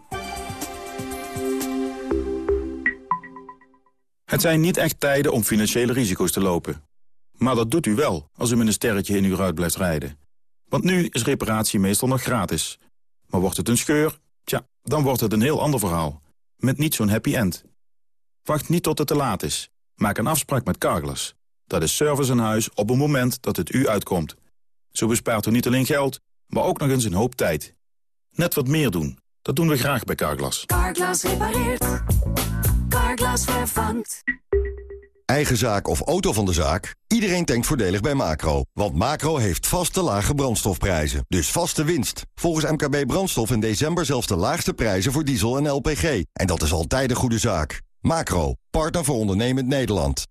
Het zijn niet echt tijden om financiële risico's te lopen. Maar dat doet u wel als u met een sterretje in uw ruit blijft rijden. Want nu is reparatie meestal nog gratis. Maar wordt het een scheur? Dan wordt het een heel ander verhaal. Met niet zo'n happy end. Wacht niet tot het te laat is. Maak een afspraak met Carglass. Dat is service aan huis op het moment dat het u uitkomt. Zo bespaart u niet alleen geld, maar ook nog eens een hoop tijd. Net wat meer doen. Dat doen we graag bij Carglass. Carglass repareert. Carglass vervangt. Eigen zaak of auto van de zaak? Iedereen denkt voordelig bij Macro. Want Macro heeft vaste lage brandstofprijzen. Dus vaste winst. Volgens MKB Brandstof in december zelfs de laagste prijzen voor diesel en LPG. En dat is altijd een goede zaak. Macro, partner voor ondernemend Nederland.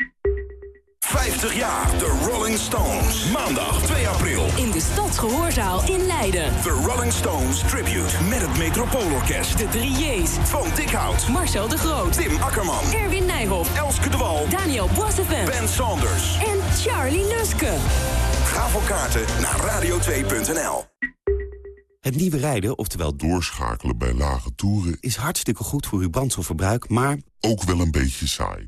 50 jaar de Rolling Stones. Maandag 2 april. In de Stadsgehoorzaal in Leiden. The Rolling Stones Tribute met het Metropoolorkest. De 3 J's. Van Dikhout. Marcel de Groot. Tim Akkerman. Erwin Nijhoff. Elske de Wal. Daniel Boissevin. Ben Saunders. En Charlie Luske. Ga voor kaarten naar radio2.nl. Het nieuwe rijden, oftewel doorschakelen bij lage toeren... is hartstikke goed voor uw brandstofverbruik, maar... ook wel een beetje saai.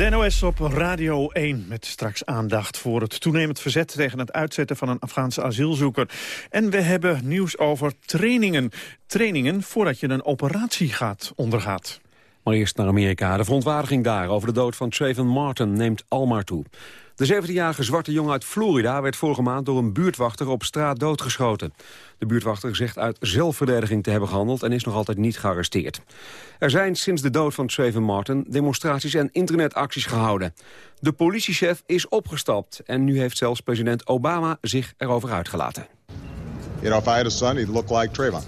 De NOS op Radio 1 met straks aandacht voor het toenemend verzet tegen het uitzetten van een Afghaanse asielzoeker. En we hebben nieuws over trainingen. Trainingen voordat je een operatie gaat ondergaat. Maar eerst naar Amerika. De verontwaardiging daar over de dood van Trayvon Martin neemt almaar toe. De 17-jarige zwarte jongen uit Florida werd vorige maand door een buurtwachter op straat doodgeschoten. De buurtwachter zegt uit zelfverdediging te hebben gehandeld en is nog altijd niet gearresteerd. Er zijn sinds de dood van Trayvon Martin demonstraties en internetacties gehouden. De politiechef is opgestapt en nu heeft zelfs president Obama zich erover uitgelaten. You know, if I had a son, he'd look like Trayvon.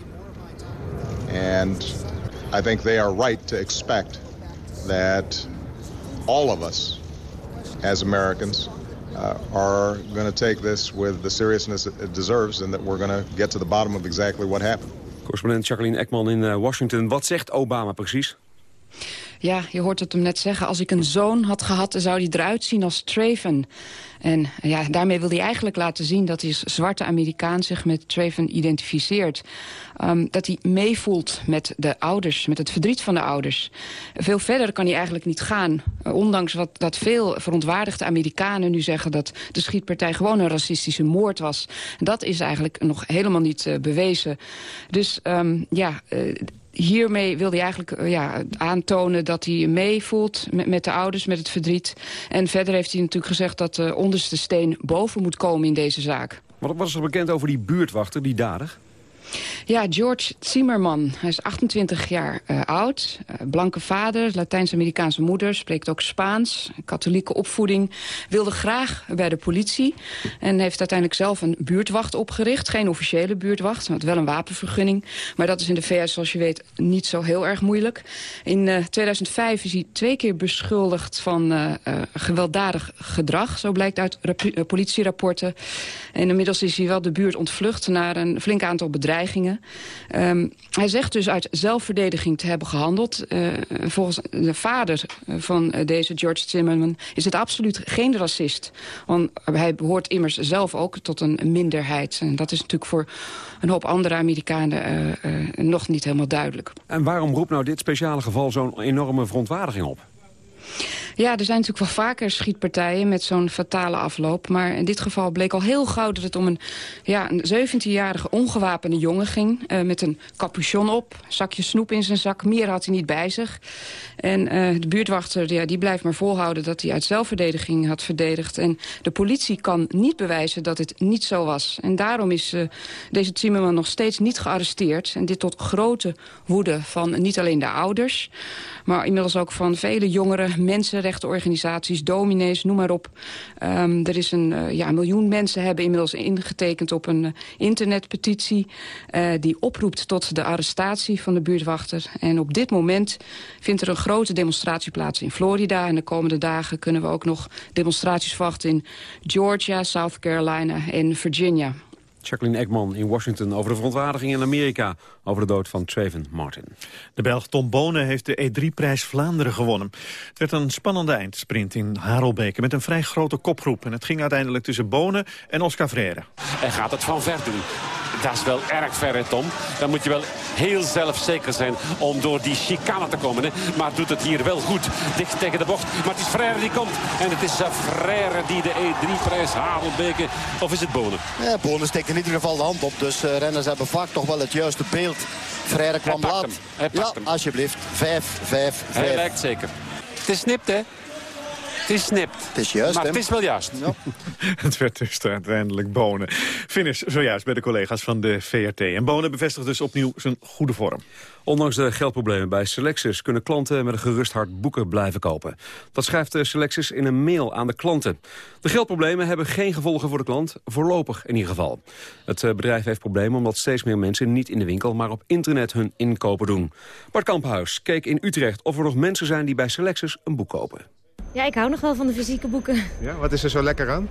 And I think they are right to expect that all of us as Americans uh, are going to take this with the seriousness it deserves and that we're going to get to the bottom of exactly what happened. Correspondent Jacqueline Ekman in uh, Washington. Wat zegt Obama precies? Ja, je hoort het hem net zeggen. Als ik een zoon had gehad, dan zou hij eruit zien als Traven. En ja, daarmee wil hij eigenlijk laten zien dat als zwarte Amerikaan zich met Traven identificeert. Um, dat hij meevoelt met de ouders, met het verdriet van de ouders. Veel verder kan hij eigenlijk niet gaan. ondanks wat, dat veel verontwaardigde Amerikanen nu zeggen... dat de schietpartij gewoon een racistische moord was. Dat is eigenlijk nog helemaal niet uh, bewezen. Dus um, ja... Uh, hiermee wil hij eigenlijk uh, ja, aantonen dat hij meevoelt met, met de ouders, met het verdriet. En verder heeft hij natuurlijk gezegd dat de onderste steen boven moet komen in deze zaak. Wat, is er bekend over die buurtwachter, die dader? Ja, George Zimmerman. Hij is 28 jaar uh, oud. Uh, blanke vader, Latijns-Amerikaanse moeder. Spreekt ook Spaans. Katholieke opvoeding. Wilde graag bij de politie. En heeft uiteindelijk zelf een buurtwacht opgericht. Geen officiële buurtwacht, maar wel een wapenvergunning. Maar dat is in de VS, zoals je weet, niet zo heel erg moeilijk. In uh, 2005 is hij twee keer beschuldigd van gewelddadig gedrag. Zo blijkt uit politierapporten. En inmiddels is hij wel de buurt ontvlucht naar een flink aantal bedrijven Um, hij zegt dus uit zelfverdediging te hebben gehandeld. Uh, volgens de vader van uh, deze George Zimmerman is het absoluut geen racist. Want hij behoort immers zelf ook tot een minderheid. En dat is natuurlijk voor een hoop andere Amerikanen uh, nog niet helemaal duidelijk. En waarom roept nou dit speciale geval zo'n enorme verontwaardiging op? Ja, er zijn natuurlijk wel vaker schietpartijen met zo'n fatale afloop. Maar in dit geval bleek al heel gauw dat het om een, ja, een 17-jarige ongewapende jongen ging. Uh, met een capuchon op, zakje snoep in zijn zak. Meer had hij niet bij zich. En uh, de buurtwachter ja, die blijft maar volhouden dat hij uit zelfverdediging had verdedigd. En de politie kan niet bewijzen dat het niet zo was. En daarom is uh, deze Zimmerman nog steeds niet gearresteerd. En dit tot grote woede van niet alleen de ouders... maar inmiddels ook van vele jongeren, mensenrechtenorganisaties, dominees, noem maar op. Um, er is een, uh, ja, een miljoen mensen hebben inmiddels ingetekend op een uh, internetpetitie... Uh, die oproept tot de arrestatie van de buurtwachter. En op dit moment vindt er een grote demonstratie plaats in Florida. En de komende dagen kunnen we ook nog demonstraties verwachten in Georgia, South Carolina en Virginia. Jacqueline Ekman in Washington over de verontwaardiging in Amerika... over de dood van Trayvon Martin. De Belg Tom Bonen heeft de E3-prijs Vlaanderen gewonnen. Het werd een spannende eindsprint in Harelbeke met een vrij grote kopgroep. En het ging uiteindelijk tussen Bonen en Oscar Freire. En gaat het van ver doen. Dat is wel erg ver, hè, Tom. Dan moet je wel heel zelfzeker zijn om door die chicane te komen. Hè. Maar doet het hier wel goed. Dicht tegen de bocht. Maar het is Frère die komt. En het is uh, Frère die de E3-prijs Havelbeke. Of is het Bonen? Ja, Bonen steekt in ieder geval de hand op. Dus uh, renners hebben vaak toch wel het juiste beeld. Frère kwam laat. Ja, hem. alsjeblieft. Vijf, vijf, vijf. Hij lijkt zeker. Het is snipt, hè? Het is snipt. Het is juist, Maar het is wel juist. Ja. Het werd dus uiteindelijk Bonen. Finish zojuist bij de collega's van de VRT. En Bonen bevestigt dus opnieuw zijn goede vorm. Ondanks de geldproblemen bij Selexis kunnen klanten met een gerust hart boeken blijven kopen. Dat schrijft de Selexis in een mail aan de klanten. De geldproblemen hebben geen gevolgen voor de klant, voorlopig in ieder geval. Het eh, bedrijf heeft problemen omdat steeds meer mensen niet in de winkel, maar op internet hun inkopen doen. Bart Kamphuis keek in Utrecht of er nog mensen zijn die bij Selexis een boek kopen. Ja, ik hou nog wel van de fysieke boeken. Ja, wat is er zo lekker aan?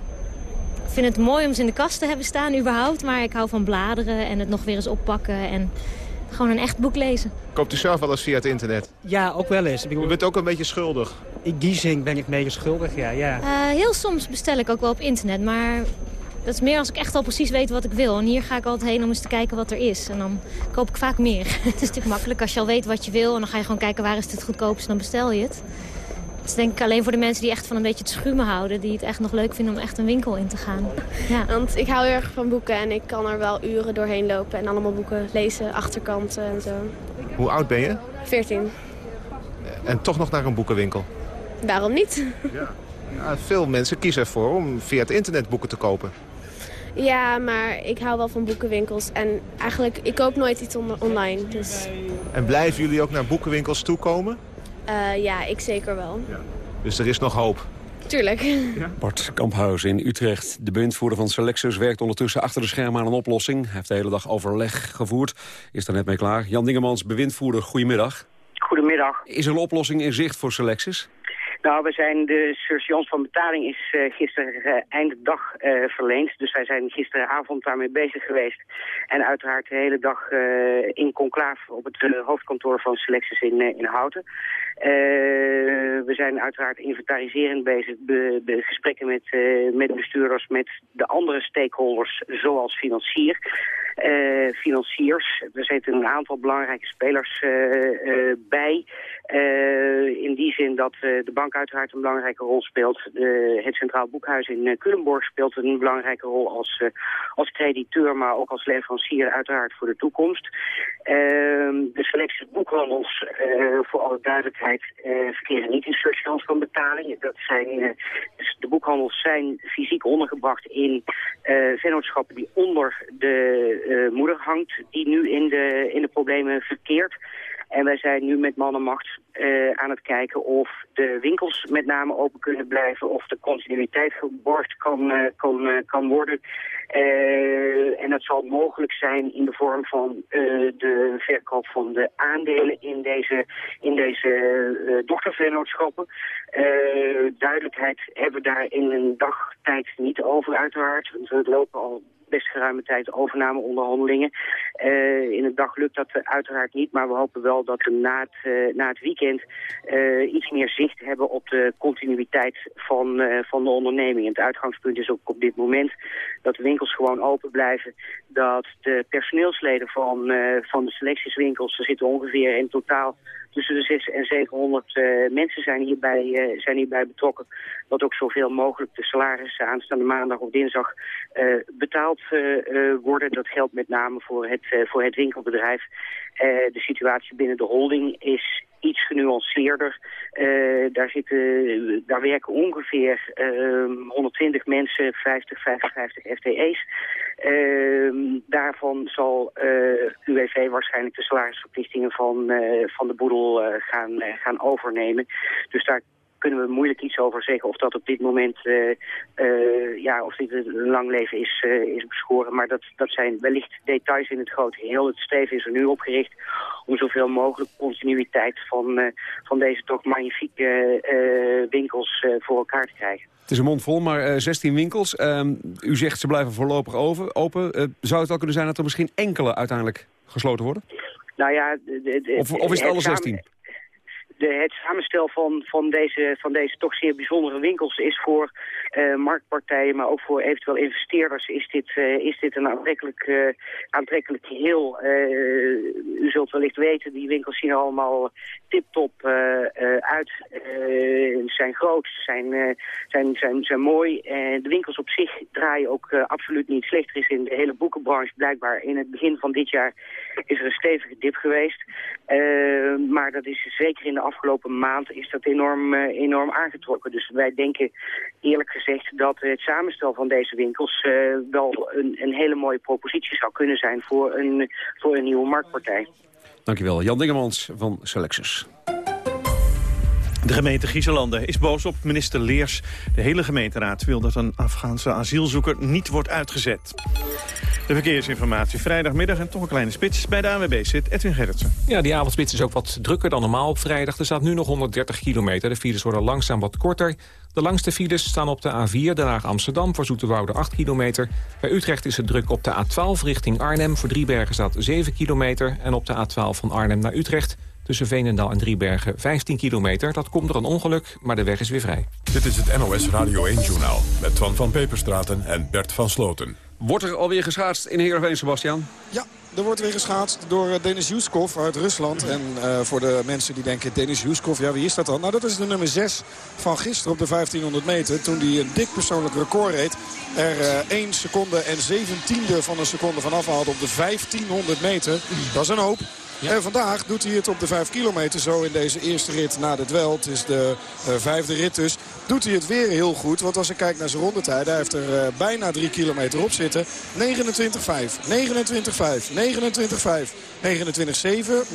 Ik vind het mooi om ze in de kast te hebben staan überhaupt. Maar ik hou van bladeren en het nog weer eens oppakken. En gewoon een echt boek lezen. Koopt u zelf wel eens via het internet? Ja, ook wel eens. U bent ook een beetje schuldig. In die zin ben ik mega schuldig, ja. ja. Uh, heel soms bestel ik ook wel op internet. Maar dat is meer als ik echt al precies weet wat ik wil. En hier ga ik altijd heen om eens te kijken wat er is. En dan koop ik vaak meer. het is natuurlijk makkelijk als je al weet wat je wil. En dan ga je gewoon kijken waar is het goedkoopst en dan bestel je het. Het is denk ik alleen voor de mensen die echt van een beetje het schuimen houden. Die het echt nog leuk vinden om echt een winkel in te gaan. Ja. Want ik hou heel erg van boeken en ik kan er wel uren doorheen lopen. En allemaal boeken lezen, achterkanten en zo. Hoe oud ben je? 14. En toch nog naar een boekenwinkel? Waarom niet? Ja. ja veel mensen kiezen ervoor om via het internet boeken te kopen. Ja, maar ik hou wel van boekenwinkels. En eigenlijk, ik koop nooit iets on online. Dus... En blijven jullie ook naar boekenwinkels toekomen? Uh, ja, ik zeker wel. Ja. Dus er is nog hoop? Tuurlijk. Ja. Bart Kamphuis in Utrecht. De bewindvoerder van Selexus werkt ondertussen achter de schermen aan een oplossing. Hij heeft de hele dag overleg gevoerd. Is er net mee klaar. Jan Dingemans, bewindvoerder, goedemiddag. Goedemiddag. Is er een oplossing in zicht voor Selexus? Nou, we zijn de surseance van betaling is uh, gisteren uh, eind dag uh, verleend. Dus wij zijn gisteravond daarmee bezig geweest. En uiteraard de hele dag in conclave op het hoofdkantoor van Selectus in, in Houten. we zijn uiteraard inventariserend bezig. De, gesprekken met, met bestuurders, met de andere stakeholders, zoals financier. Financiers. Er zitten een aantal belangrijke spelers bij. in die zin dat de bank uiteraard een belangrijke rol speelt. het Centraal Boekhuis in Culemborg speelt een belangrijke rol als, als crediteur, maar ook als leverancier uiteraard voor de toekomst. Ehm, de selectie boekhandels, voor alle duidelijkheid, verkeren niet in surveillance van betaling. Dat zijn, dus de boekhandels zijn fysiek ondergebracht in vennootschappen die onder de moeder hangt die nu in de, in de problemen verkeert. En wij zijn nu met man en macht uh, aan het kijken of de winkels met name open kunnen blijven, of de continuïteit geborgd kan, uh, kan, uh, kan worden. en dat zal mogelijk zijn in de vorm van de verkoop van de aandelen in deze, in deze dochtervennootschappen. duidelijkheid hebben we daar in een dagtijd niet over uiteraard, we lopen al best geruime tijd overnameonderhandelingen. Uh, in een dag lukt dat uiteraard niet, maar we hopen wel dat we na het, uh, na het weekend uh, iets meer zicht hebben op de continuïteit van, van de onderneming. En het uitgangspunt is ook op dit moment dat de winkels gewoon open blijven. Dat de personeelsleden van, van de selectieswinkels, er zitten ongeveer in totaal tussen de 600 en 700 mensen zijn hierbij, zijn hierbij betrokken. Dat ook zoveel mogelijk de salarissen aanstaande maandag of dinsdag betaald uh, worden. Dat geldt met name voor het, voor het winkelbedrijf. Uh, de situatie binnen de holding is iets genuanceerder. daar, zitten, daar werken ongeveer 120 mensen, 50, 55 FTE's. daarvan zal UWV waarschijnlijk de salarisverplichtingen van, van de boedel gaan, gaan overnemen. Dus daar kunnen we moeilijk iets over zeggen of dat op dit moment uh, uh, ja, of dit een lang leven is, uh, is beschoren. Maar dat, dat zijn wellicht details in het grote geheel. Het steven is er nu opgericht om zoveel mogelijk continuïteit van, van deze toch magnifieke winkels voor elkaar te krijgen. Het is een mond vol, maar 16 winkels. Ehm, u zegt ze blijven voorlopig over, open. zou het wel kunnen zijn dat er misschien enkele uiteindelijk gesloten worden? Nou ja... De, de, of, of is het alle 16? De, het samenstel van, van, deze, van deze toch zeer bijzondere winkels is voor uh, marktpartijen, maar ook voor eventueel investeerders, is dit, uh, is dit een aantrekkelijk, uh, aantrekkelijk geheel. u zult wellicht weten, die winkels zien er allemaal tip-top uit. Zijn groot, zijn, zijn, zijn, zijn mooi. de winkels op zich draaien ook absoluut niet slecht. Er is in de hele boekenbranche blijkbaar in het begin van dit jaar is er een stevige dip geweest. maar dat is zeker in de afgelopen maand is dat enorm, enorm aangetrokken. Dus wij denken eerlijk gezegd dat het samenstel van deze winkels uh, wel een, een, hele mooie propositie zou kunnen zijn voor een, voor een nieuwe marktpartij. Dankjewel, Jan Dingemans van Selectus. De gemeente Griezenlanden is boos op minister Leers. De hele gemeenteraad wil dat een Afghaanse asielzoeker niet wordt uitgezet. De verkeersinformatie vrijdagmiddag en toch een kleine spits. Bij de ANWB zit Edwin Gerritsen. Ja, die avondspits is ook wat drukker dan normaal op vrijdag. Er staat nu nog 130 kilometer. De files worden langzaam wat korter. De langste files staan op de A4, Den Haag-Amsterdam... voor Zoeterwoude 8 kilometer. Bij Utrecht is het druk op de A12 richting Arnhem. Voor Driebergen staat 7 kilometer. En op de A12 van Arnhem naar Utrecht... tussen Veenendaal en Driebergen 15 kilometer. Dat komt door een ongeluk, maar de weg is weer vrij. Dit is het NOS Radio 1-journaal met Twan van Peperstraten en Bert van Sloten. Wordt er alweer geschaatst in Heerenveen, Sebastian? Ja, er wordt weer geschaatst door eh, Denis Juskov uit Rusland. En uh, voor de mensen die denken, Denis Juskov, ja wie is dat dan? Nou, dat is de nummer 6 van gisteren op de 1500 meter. Toen hij een dik persoonlijk record reed. Er uh, 1 seconde en 17e van een seconde vanaf haalde op de 1500 meter. Dat is een hoop. En vandaag doet hij het op de 5 kilometer zo in deze eerste rit na de dwel. Het is de uh, vijfde rit dus. Doet hij het weer heel goed. Want als ik kijk naar zijn rondetijd, hij heeft er uh, bijna 3 kilometer op zitten. 29-5, 29-5, 29-5, 29-7,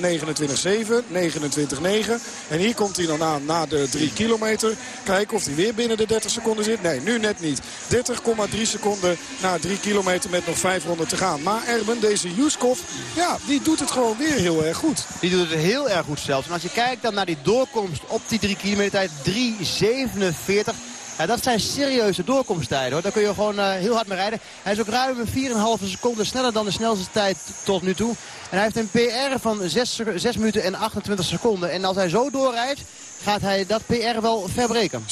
29-7, 29-9. En hier komt hij dan aan na de 3 kilometer. Kijken of hij weer binnen de 30 seconden zit. Nee, nu net niet. 30,3 seconden na 3 kilometer met nog 5 ronden te gaan. Maar Erben, deze Juskov, ja, die doet het gewoon weer heel erg goed. Die doet het heel erg goed zelfs. En als je kijkt dan naar die doorkomst op die 3 kilometer tijd, 3,47. Ja, dat zijn serieuze doorkomsttijden. Hoor. Daar kun je gewoon uh, heel hard mee rijden. Hij is ook ruim 4,5 seconden sneller dan de snelste tijd tot nu toe. En hij heeft een PR van 6, 6 minuten en 28 seconden. En als hij zo doorrijdt, gaat hij dat PR wel verbreken. 6.28.49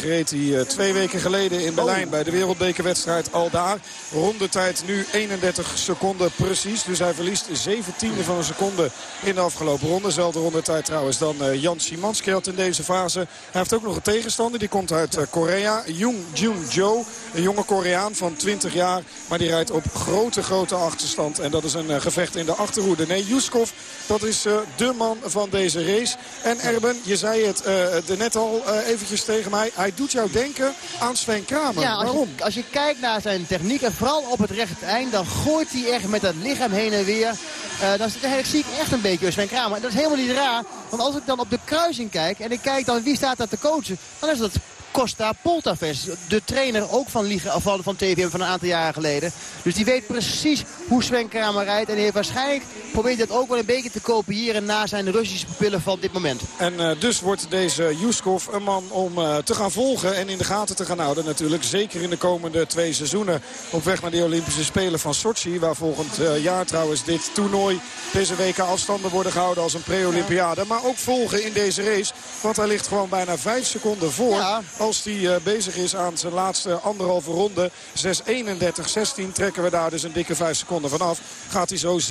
reed hij uh, twee weken geleden in Berlijn oh. bij de wereldbekerwedstrijd al daar. Rondetijd nu 31 seconden precies. Dus hij verliest 17e van een seconde in de afgelopen ronde. Zelfde rondetijd trouwens dan uh, Jan Szymanski had in deze fase. Hij heeft ook nog een tegenstander. Die komt uit uh, Korea. Jung Jun Jo. Een jonge Koreaan van 20 jaar. Maar die rijdt op grote, grote achterstand. En dat is een gevecht in de achterhoede. Nee, Juskov, dat is de man van deze race. En Erben, je zei het uh, net al uh, eventjes tegen mij. Hij doet jou denken aan Sven Kramer. Ja, als Waarom? Je, als je kijkt naar zijn techniek en vooral op het rechte eind... dan gooit hij echt met het lichaam heen en weer. Uh, dan zie ik echt een beetje Sven Kramer. En dat is helemaal niet raar. Want als ik dan op de kruising kijk en ik kijk dan wie staat daar te coachen... dan is dat Costa Poltaves. De trainer ook van, Liga, van, van TVM van een aantal jaren geleden. Dus die weet precies hoe Sven Kramer rijdt. En hij heeft waarschijnlijk probeert dat ook wel een beetje te kopiëren na zijn Russische pupillen van dit moment. En uh, dus wordt deze Juskov een man om uh, te gaan volgen en in de gaten te gaan houden natuurlijk. Zeker in de komende twee seizoenen op weg naar de Olympische Spelen van Sochi. Waar volgend uh, jaar trouwens dit toernooi, deze weken afstanden worden gehouden als een pre-Olympiade. Maar ook volgen in deze race. Want hij ligt gewoon bijna vijf seconden voor. Ja als hij uh, bezig is aan zijn laatste anderhalve ronde. 6.31-16 trekken we daar dus een dikke 5 seconden vanaf. Gaat hij zo 6.26,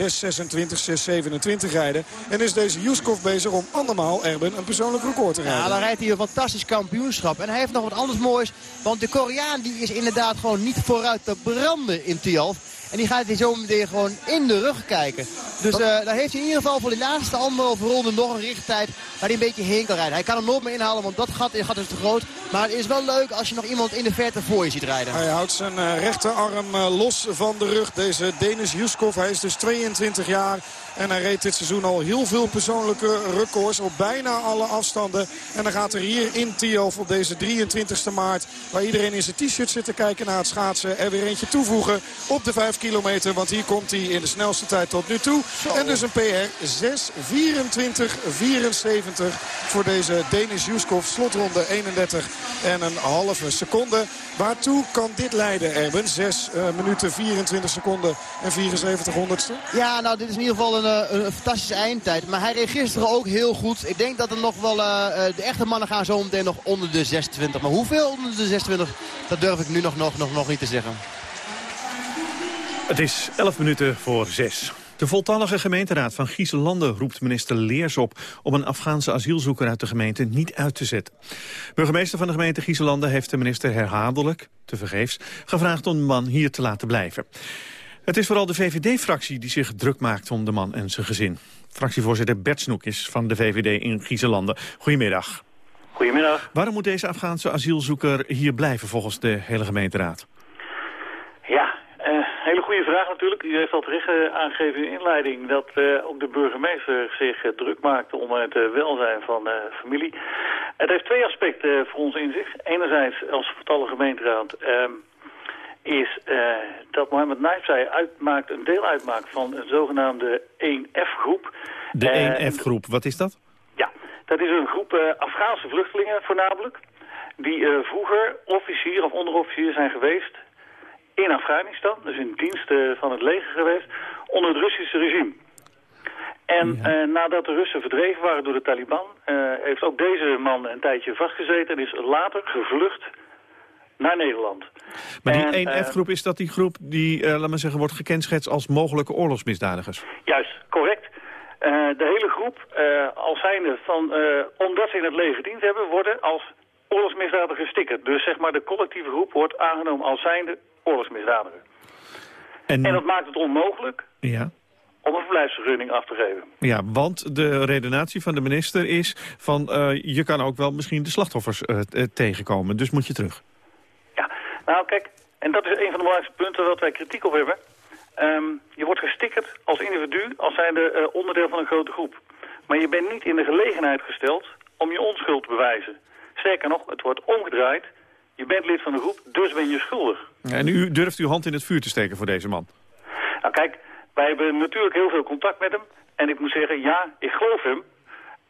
6.27 rijden. En is deze Juskov bezig om andermaal Erben een persoonlijk record te rijden. Ja, dan rijdt hij een fantastisch kampioenschap. En hij heeft nog wat anders moois. Want de Koreaan die is inderdaad gewoon niet vooruit te branden in Tialf. En die gaat hij zo meteen gewoon in de rug kijken. Dus uh, daar heeft hij in ieder geval voor de laatste anderhalve ronde nog een richttijd waar hij een beetje heen kan rijden. Hij kan hem nooit meer inhalen, want dat gat, is te groot. Maar het is wel leuk als je nog iemand in de verte voor je ziet rijden. Hij houdt zijn uh, rechterarm uh, los van de rug. Deze Denis Juskov, hij is dus 22 jaar. En hij reed dit seizoen al heel veel persoonlijke records op bijna alle afstanden. En dan gaat er hier in Tiof op deze 23 maart, waar iedereen in zijn t-shirt zit te kijken naar het schaatsen, er weer eentje toevoegen op de 5 kilometer. Want hier komt hij in de snelste tijd tot nu toe. En dus een PR 6, 24, 74 voor deze Denis Juskov. Slotronde 31 en een halve seconde. Waartoe kan dit leiden, Erben? 6 uh, minuten 24 seconden en 74 honderdste? Ja, nou, dit is in ieder geval een, eh, een, een fantastische eindtijd. Maar hij reed gisteren ook heel goed. Ik denk dat er nog wel... Uh, de echte mannen gaan zo meteen nog onder de 26. Maar hoeveel onder de 26, dat durf ik nu nog, nog, nog, nog niet te zeggen. Het is 11 minuten voor 6. De voltallige gemeenteraad van Gieselanden roept minister Leers op... om een Afghaanse asielzoeker uit de gemeente niet uit te zetten. Burgemeester van de gemeente Gieselanden heeft de minister herhaaldelijk, tevergeefs... gevraagd om de man hier te laten blijven. Het is vooral de VVD-fractie die zich druk maakt om de man en zijn gezin. Fractievoorzitter Bert Snoek is van de VVD in Gieselanden. Goedemiddag. Goedemiddag. Waarom moet deze Afghaanse asielzoeker hier blijven volgens de hele gemeenteraad? Ja, uh, hele goede vraag natuurlijk. U heeft al terecht uh, aangegeven in uw inleiding dat uh, ook de burgemeester zich druk maakt om het welzijn van de familie. Het heeft twee aspecten voor ons in zich. Enerzijds als vertallen gemeenteraad is dat Mohammed Naifzai uitmaakt, een deel uitmaakt van een zogenaamde 1F-groep. De 1F-groep, wat is dat? Ja, dat is een groep uh, Afghaanse vluchtelingen voornamelijk... die uh, vroeger officier of onderofficier zijn geweest in Afghanistan. Dus in dienst van het leger geweest onder het Russische regime. En ja. nadat de Russen verdreven waren door de Taliban... heeft ook deze man een tijdje vastgezeten... en is later gevlucht naar Nederland. Maar die 1F-groep, is dat die groep die, laat maar zeggen, wordt gekenschetst als mogelijke oorlogsmisdadigers? Juist, correct. Uh, de hele groep, uh, als zijnde van, uh, omdat ze in het leger gediend hebben, worden als oorlogsmisdadiger gestikkerd. Dus zeg maar de collectieve groep wordt aangenomen als zijnde oorlogsmisdadiger. En, en dat maakt het onmogelijk ja. om een verblijfsvergunning af te geven. Ja, want de redenatie van de minister is van je kan ook wel misschien de slachtoffers tegenkomen. Dus moet je terug. Nou kijk, en dat is een van de belangrijkste punten dat wij kritiek op hebben. Um, je wordt gestickerd als individu, als zijnde uh, onderdeel van een grote groep. Maar je bent niet in de gelegenheid gesteld om je onschuld te bewijzen. Sterker nog, het wordt omgedraaid. Je bent lid van de groep, dus ben je schuldig. En u durft uw hand in het vuur te steken voor deze man? Nou kijk, wij hebben natuurlijk heel veel contact met hem. En ik moet zeggen, ja, ik geloof hem.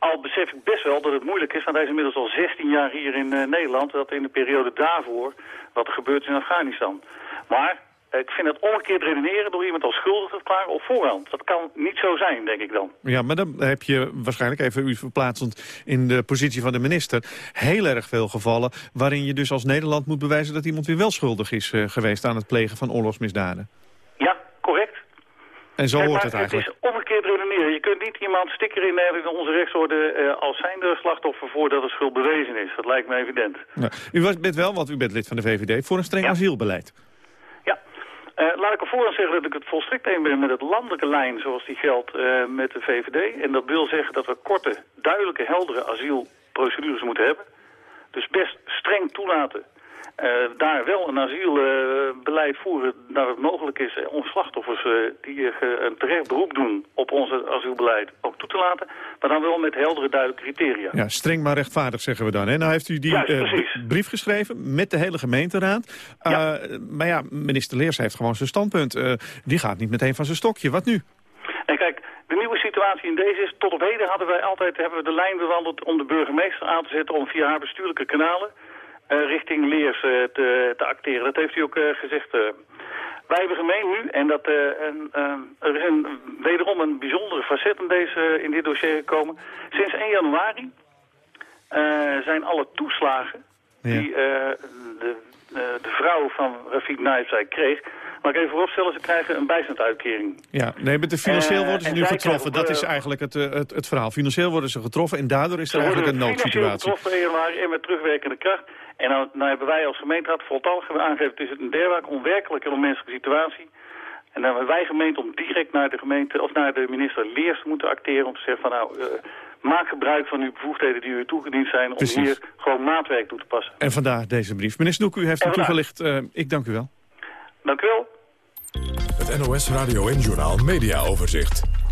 Al besef ik best wel dat het moeilijk is, want hij is inmiddels al 16 jaar hier in uh, Nederland. Dat in de periode daarvoor wat er gebeurt is in Afghanistan. Maar ik vind het omgekeerd redeneren door iemand als schuldig te verklaren op voorhand. Dat kan niet zo zijn, denk ik dan. Ja, maar dan heb je waarschijnlijk, even u verplaatsend in de positie van de minister... heel erg veel gevallen waarin je dus als Nederland moet bewijzen... dat iemand weer wel schuldig is uh, geweest aan het plegen van oorlogsmisdaden. Ja. En zo Kijk, hoort het eigenlijk. Het is omgekeerd redeneren. Je kunt niet iemand stickeren in onze rechtsorde uh, als zijnde slachtoffer voordat de schuld bewezen is. Dat lijkt me evident. Ja. U was, bent wel, want u bent lid van de VVD, voor een streng ja. asielbeleid. Uh, laat ik alvorens zeggen dat ik het volstrekt een ben met het landelijke lijn zoals die geldt uh, met de VVD. En dat wil zeggen dat we korte, duidelijke, heldere asielprocedures moeten hebben. Dus best streng toelaten. Uh, daar wel een asielbeleid voeren dat het mogelijk is om slachtoffers die een terecht beroep doen op ons asielbeleid ook toe te laten. Maar dan wel met heldere, duidelijke criteria. Ja, streng maar rechtvaardig zeggen we dan. Hè? Nou heeft u die Juist, brief geschreven met de hele gemeenteraad. Ja. maar ja, minister Leers heeft gewoon zijn standpunt. die gaat niet meteen van zijn stokje. Wat nu? En kijk, de nieuwe situatie in deze is, tot op heden hadden wij altijd hebben we de lijn bewandeld om de burgemeester aan te zetten om via haar bestuurlijke kanalen uh, richting Leers uh, te, te, acteren. Dat heeft u ook uh, gezegd. wij hebben gemeen nu, en dat, en, er is een, wederom een bijzondere facet in, deze, in dit dossier gekomen. Sinds 1 januari zijn alle toeslagen ja. die de, de vrouw van Rafik Naifzai kreeg... Maar ik even vooropstellen, ze krijgen een bijstandsuitkering. Ja, nee, maar de financieel worden ze nu getroffen. Dat is eigenlijk het, het, het, verhaal. Financieel worden ze getroffen en daardoor is er eigenlijk een noodsituatie. Ze getroffen in januari en met terugwerkende kracht. En dan, dan hebben wij als gemeenteraad voltallig aangegeven... het is een derwaak onwerkelijke en onmenselijke situatie. En dan hebben wij gemeend om direct naar de gemeente of naar de minister Leers te moeten acteren... om te zeggen van nou, uh, maak gebruik van uw bevoegdheden die u toegediend zijn... om Precies. hier gewoon maatwerk toe te passen. En vandaar deze brief. Meneer Snoek, u heeft hem toegelicht. Uh, ik dank u wel. Dank u wel. Het NOS Radio en Journaal Media Overzicht.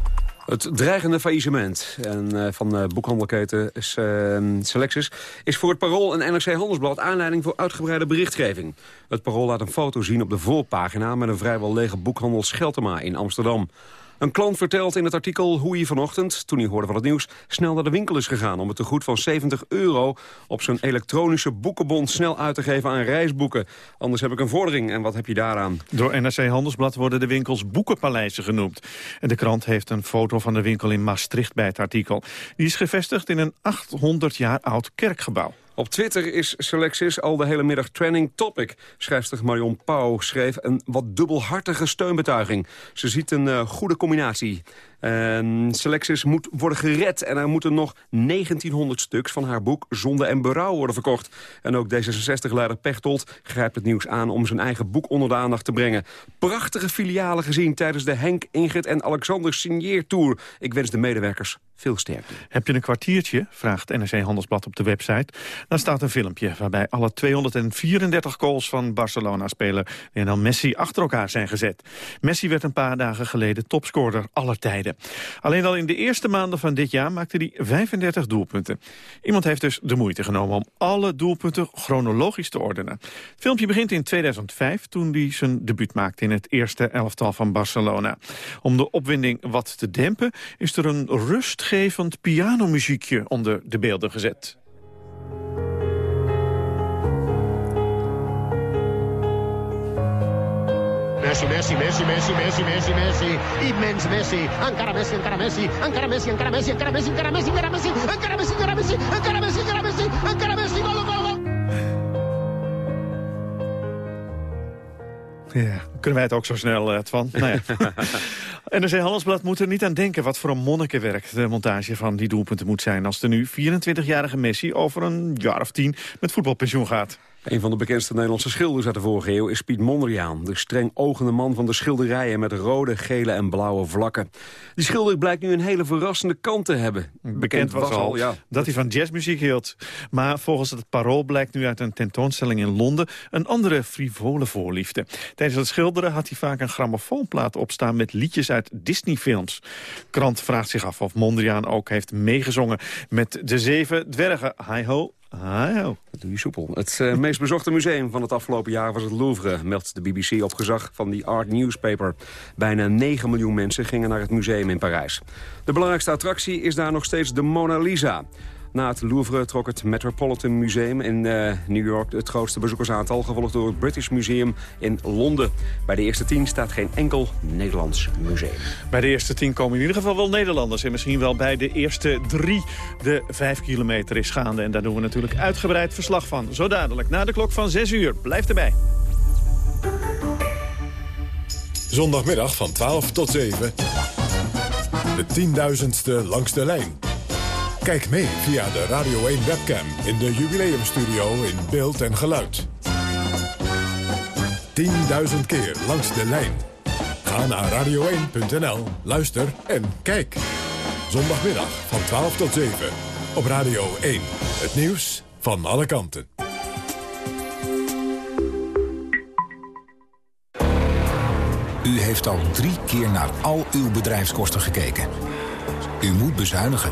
Het dreigende faillissement en, uh, van uh, boekhandelketen uh, Selectis... is voor het Parool en NRC Handelsblad aanleiding voor uitgebreide berichtgeving. Het Parool laat een foto zien op de voorpagina... met een vrijwel lege boekhandel Scheltema in Amsterdam. Een klant vertelt in het artikel hoe hij vanochtend, toen hij hoorde van het nieuws, snel naar de winkel is gegaan om het tegoed van 70 euro op zijn elektronische boekenbond snel uit te geven aan reisboeken. Anders heb ik een vordering en wat heb je daaraan? Door NRC Handelsblad worden de winkels boekenpaleizen genoemd. En de krant heeft een foto van de winkel in Maastricht bij het artikel. Die is gevestigd in een 800 jaar oud kerkgebouw. Op Twitter is Selectis al de hele middag trending topic. Schrijfster Marion Pauw schreef een wat dubbelhartige steunbetuiging. Ze ziet een uh, goede combinatie. Selectis moet worden gered en er moeten nog 1900 stuks van haar boek Zonde en Berouw worden verkocht. En ook D66-leider Pechtold grijpt het nieuws aan om zijn eigen boek onder de aandacht te brengen. Prachtige filialen gezien tijdens de Henk, Ingrid en Alexander Signeertour. Ik wens de medewerkers veel sterkte. Heb je een kwartiertje, vraagt NRC Handelsblad op de website. Dan staat een filmpje waarbij alle 234 goals van Barcelona-speler Lionel Messi achter elkaar zijn gezet. Messi werd een paar dagen geleden topscorer aller tijden. Alleen al in de eerste maanden van dit jaar maakte hij 35 doelpunten. Iemand heeft dus de moeite genomen om alle doelpunten chronologisch te ordenen. Het filmpje begint in 2005 toen hij zijn debuut maakte in het eerste elftal van Barcelona. Om de opwinding wat te dempen is er een rustgevend pianomuziekje onder de beelden gezet. Messi, Messi, Messi, Messi, Messi, Messi, Messi. Immens Messi. Encara Messi, encara Messi. Encara Messi, encara Messi, encara Messi, encara Messi, encara Messi. Encara Messi, encara Messi, encara Messi, encara Messi. Messi. Ja, kunnen wij het ook zo snel, uh, Twan? Nou ja. NRC Handelsblad moet er niet aan denken wat voor een monnikenwerk de montage van die doelpunten moet zijn... als de nu 24-jarige Messi over een jaar of tien met voetbalpensioen gaat. Een van de bekendste Nederlandse schilders uit de vorige eeuw is Piet Mondriaan. De streng ogende man van de schilderijen met rode, gele en blauwe vlakken. Die schilder blijkt nu een hele verrassende kant te hebben. Bekend, Bekend was, was al ja. dat hij van jazzmuziek hield. Maar volgens het parool blijkt nu uit een tentoonstelling in Londen... een andere frivole voorliefde. Tijdens het schilderen had hij vaak een grammofoonplaat opstaan... met liedjes uit Disney-films. Krant vraagt zich af of Mondriaan ook heeft meegezongen... met de zeven dwergen. Hi-ho, Ah, ja. Dat doe je soepel. Het uh, meest bezochte museum van het afgelopen jaar was het Louvre... meldt de BBC op gezag van die Art Newspaper. Bijna 9 miljoen mensen gingen naar het museum in Parijs. De belangrijkste attractie is daar nog steeds de Mona Lisa. Na het Louvre trok het Metropolitan Museum in uh, New York het grootste bezoekersaantal... gevolgd door het British Museum in Londen. Bij de eerste tien staat geen enkel Nederlands museum. Bij de eerste tien komen in ieder geval wel Nederlanders. En misschien wel bij de eerste drie. De vijf kilometer is gaande. En daar doen we natuurlijk uitgebreid verslag van. Zo dadelijk, na de klok van zes uur. Blijf erbij. Zondagmiddag van 12 tot 7. De tienduizendste langs de lijn. Kijk mee via de Radio 1 webcam in de jubileumstudio in beeld en geluid. 10.000 keer langs de lijn. Ga naar radio1.nl, luister en kijk. Zondagmiddag van 12 tot 7 op Radio 1. Het nieuws van alle kanten. U heeft al drie keer naar al uw bedrijfskosten gekeken. U moet bezuinigen.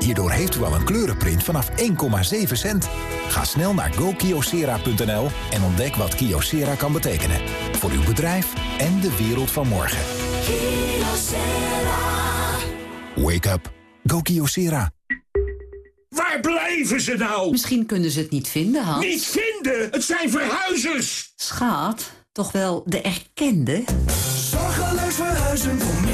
Hierdoor heeft u al een kleurenprint vanaf 1,7 cent. Ga snel naar gokiosera.nl en ontdek wat Kiosera kan betekenen. Voor uw bedrijf en de wereld van morgen. Wake up. Go Kiosera. Waar blijven ze nou? Misschien kunnen ze het niet vinden, Hans. Niet vinden? Het zijn verhuizers! Schaat, toch wel de erkende? Zorgeloos verhuizen voor denkt.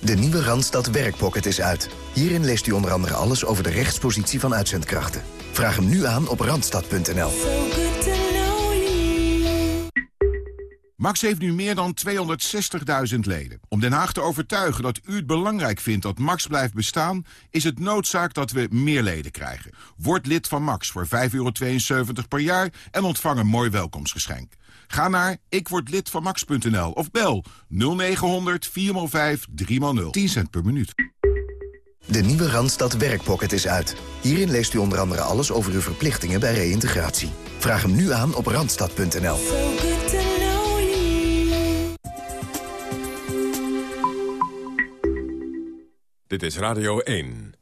De nieuwe Randstad Werkpocket is uit. Hierin leest u onder andere alles over de rechtspositie van uitzendkrachten. Vraag hem nu aan op randstad.nl. Max heeft nu meer dan 260.000 leden. Om Den Haag te overtuigen dat u het belangrijk vindt dat Max blijft bestaan... is het noodzaak dat we meer leden krijgen. Word lid van Max voor 5,72 per jaar en ontvang een mooi welkomstgeschenk. Ga naar ikwordlidvanmax.nl of bel 0900 4x5 3x0. 10 cent per minuut. De nieuwe Randstad Werkpocket is uit. Hierin leest u onder andere alles over uw verplichtingen bij reïntegratie. Vraag hem nu aan op randstad.nl. Dit is Radio 1.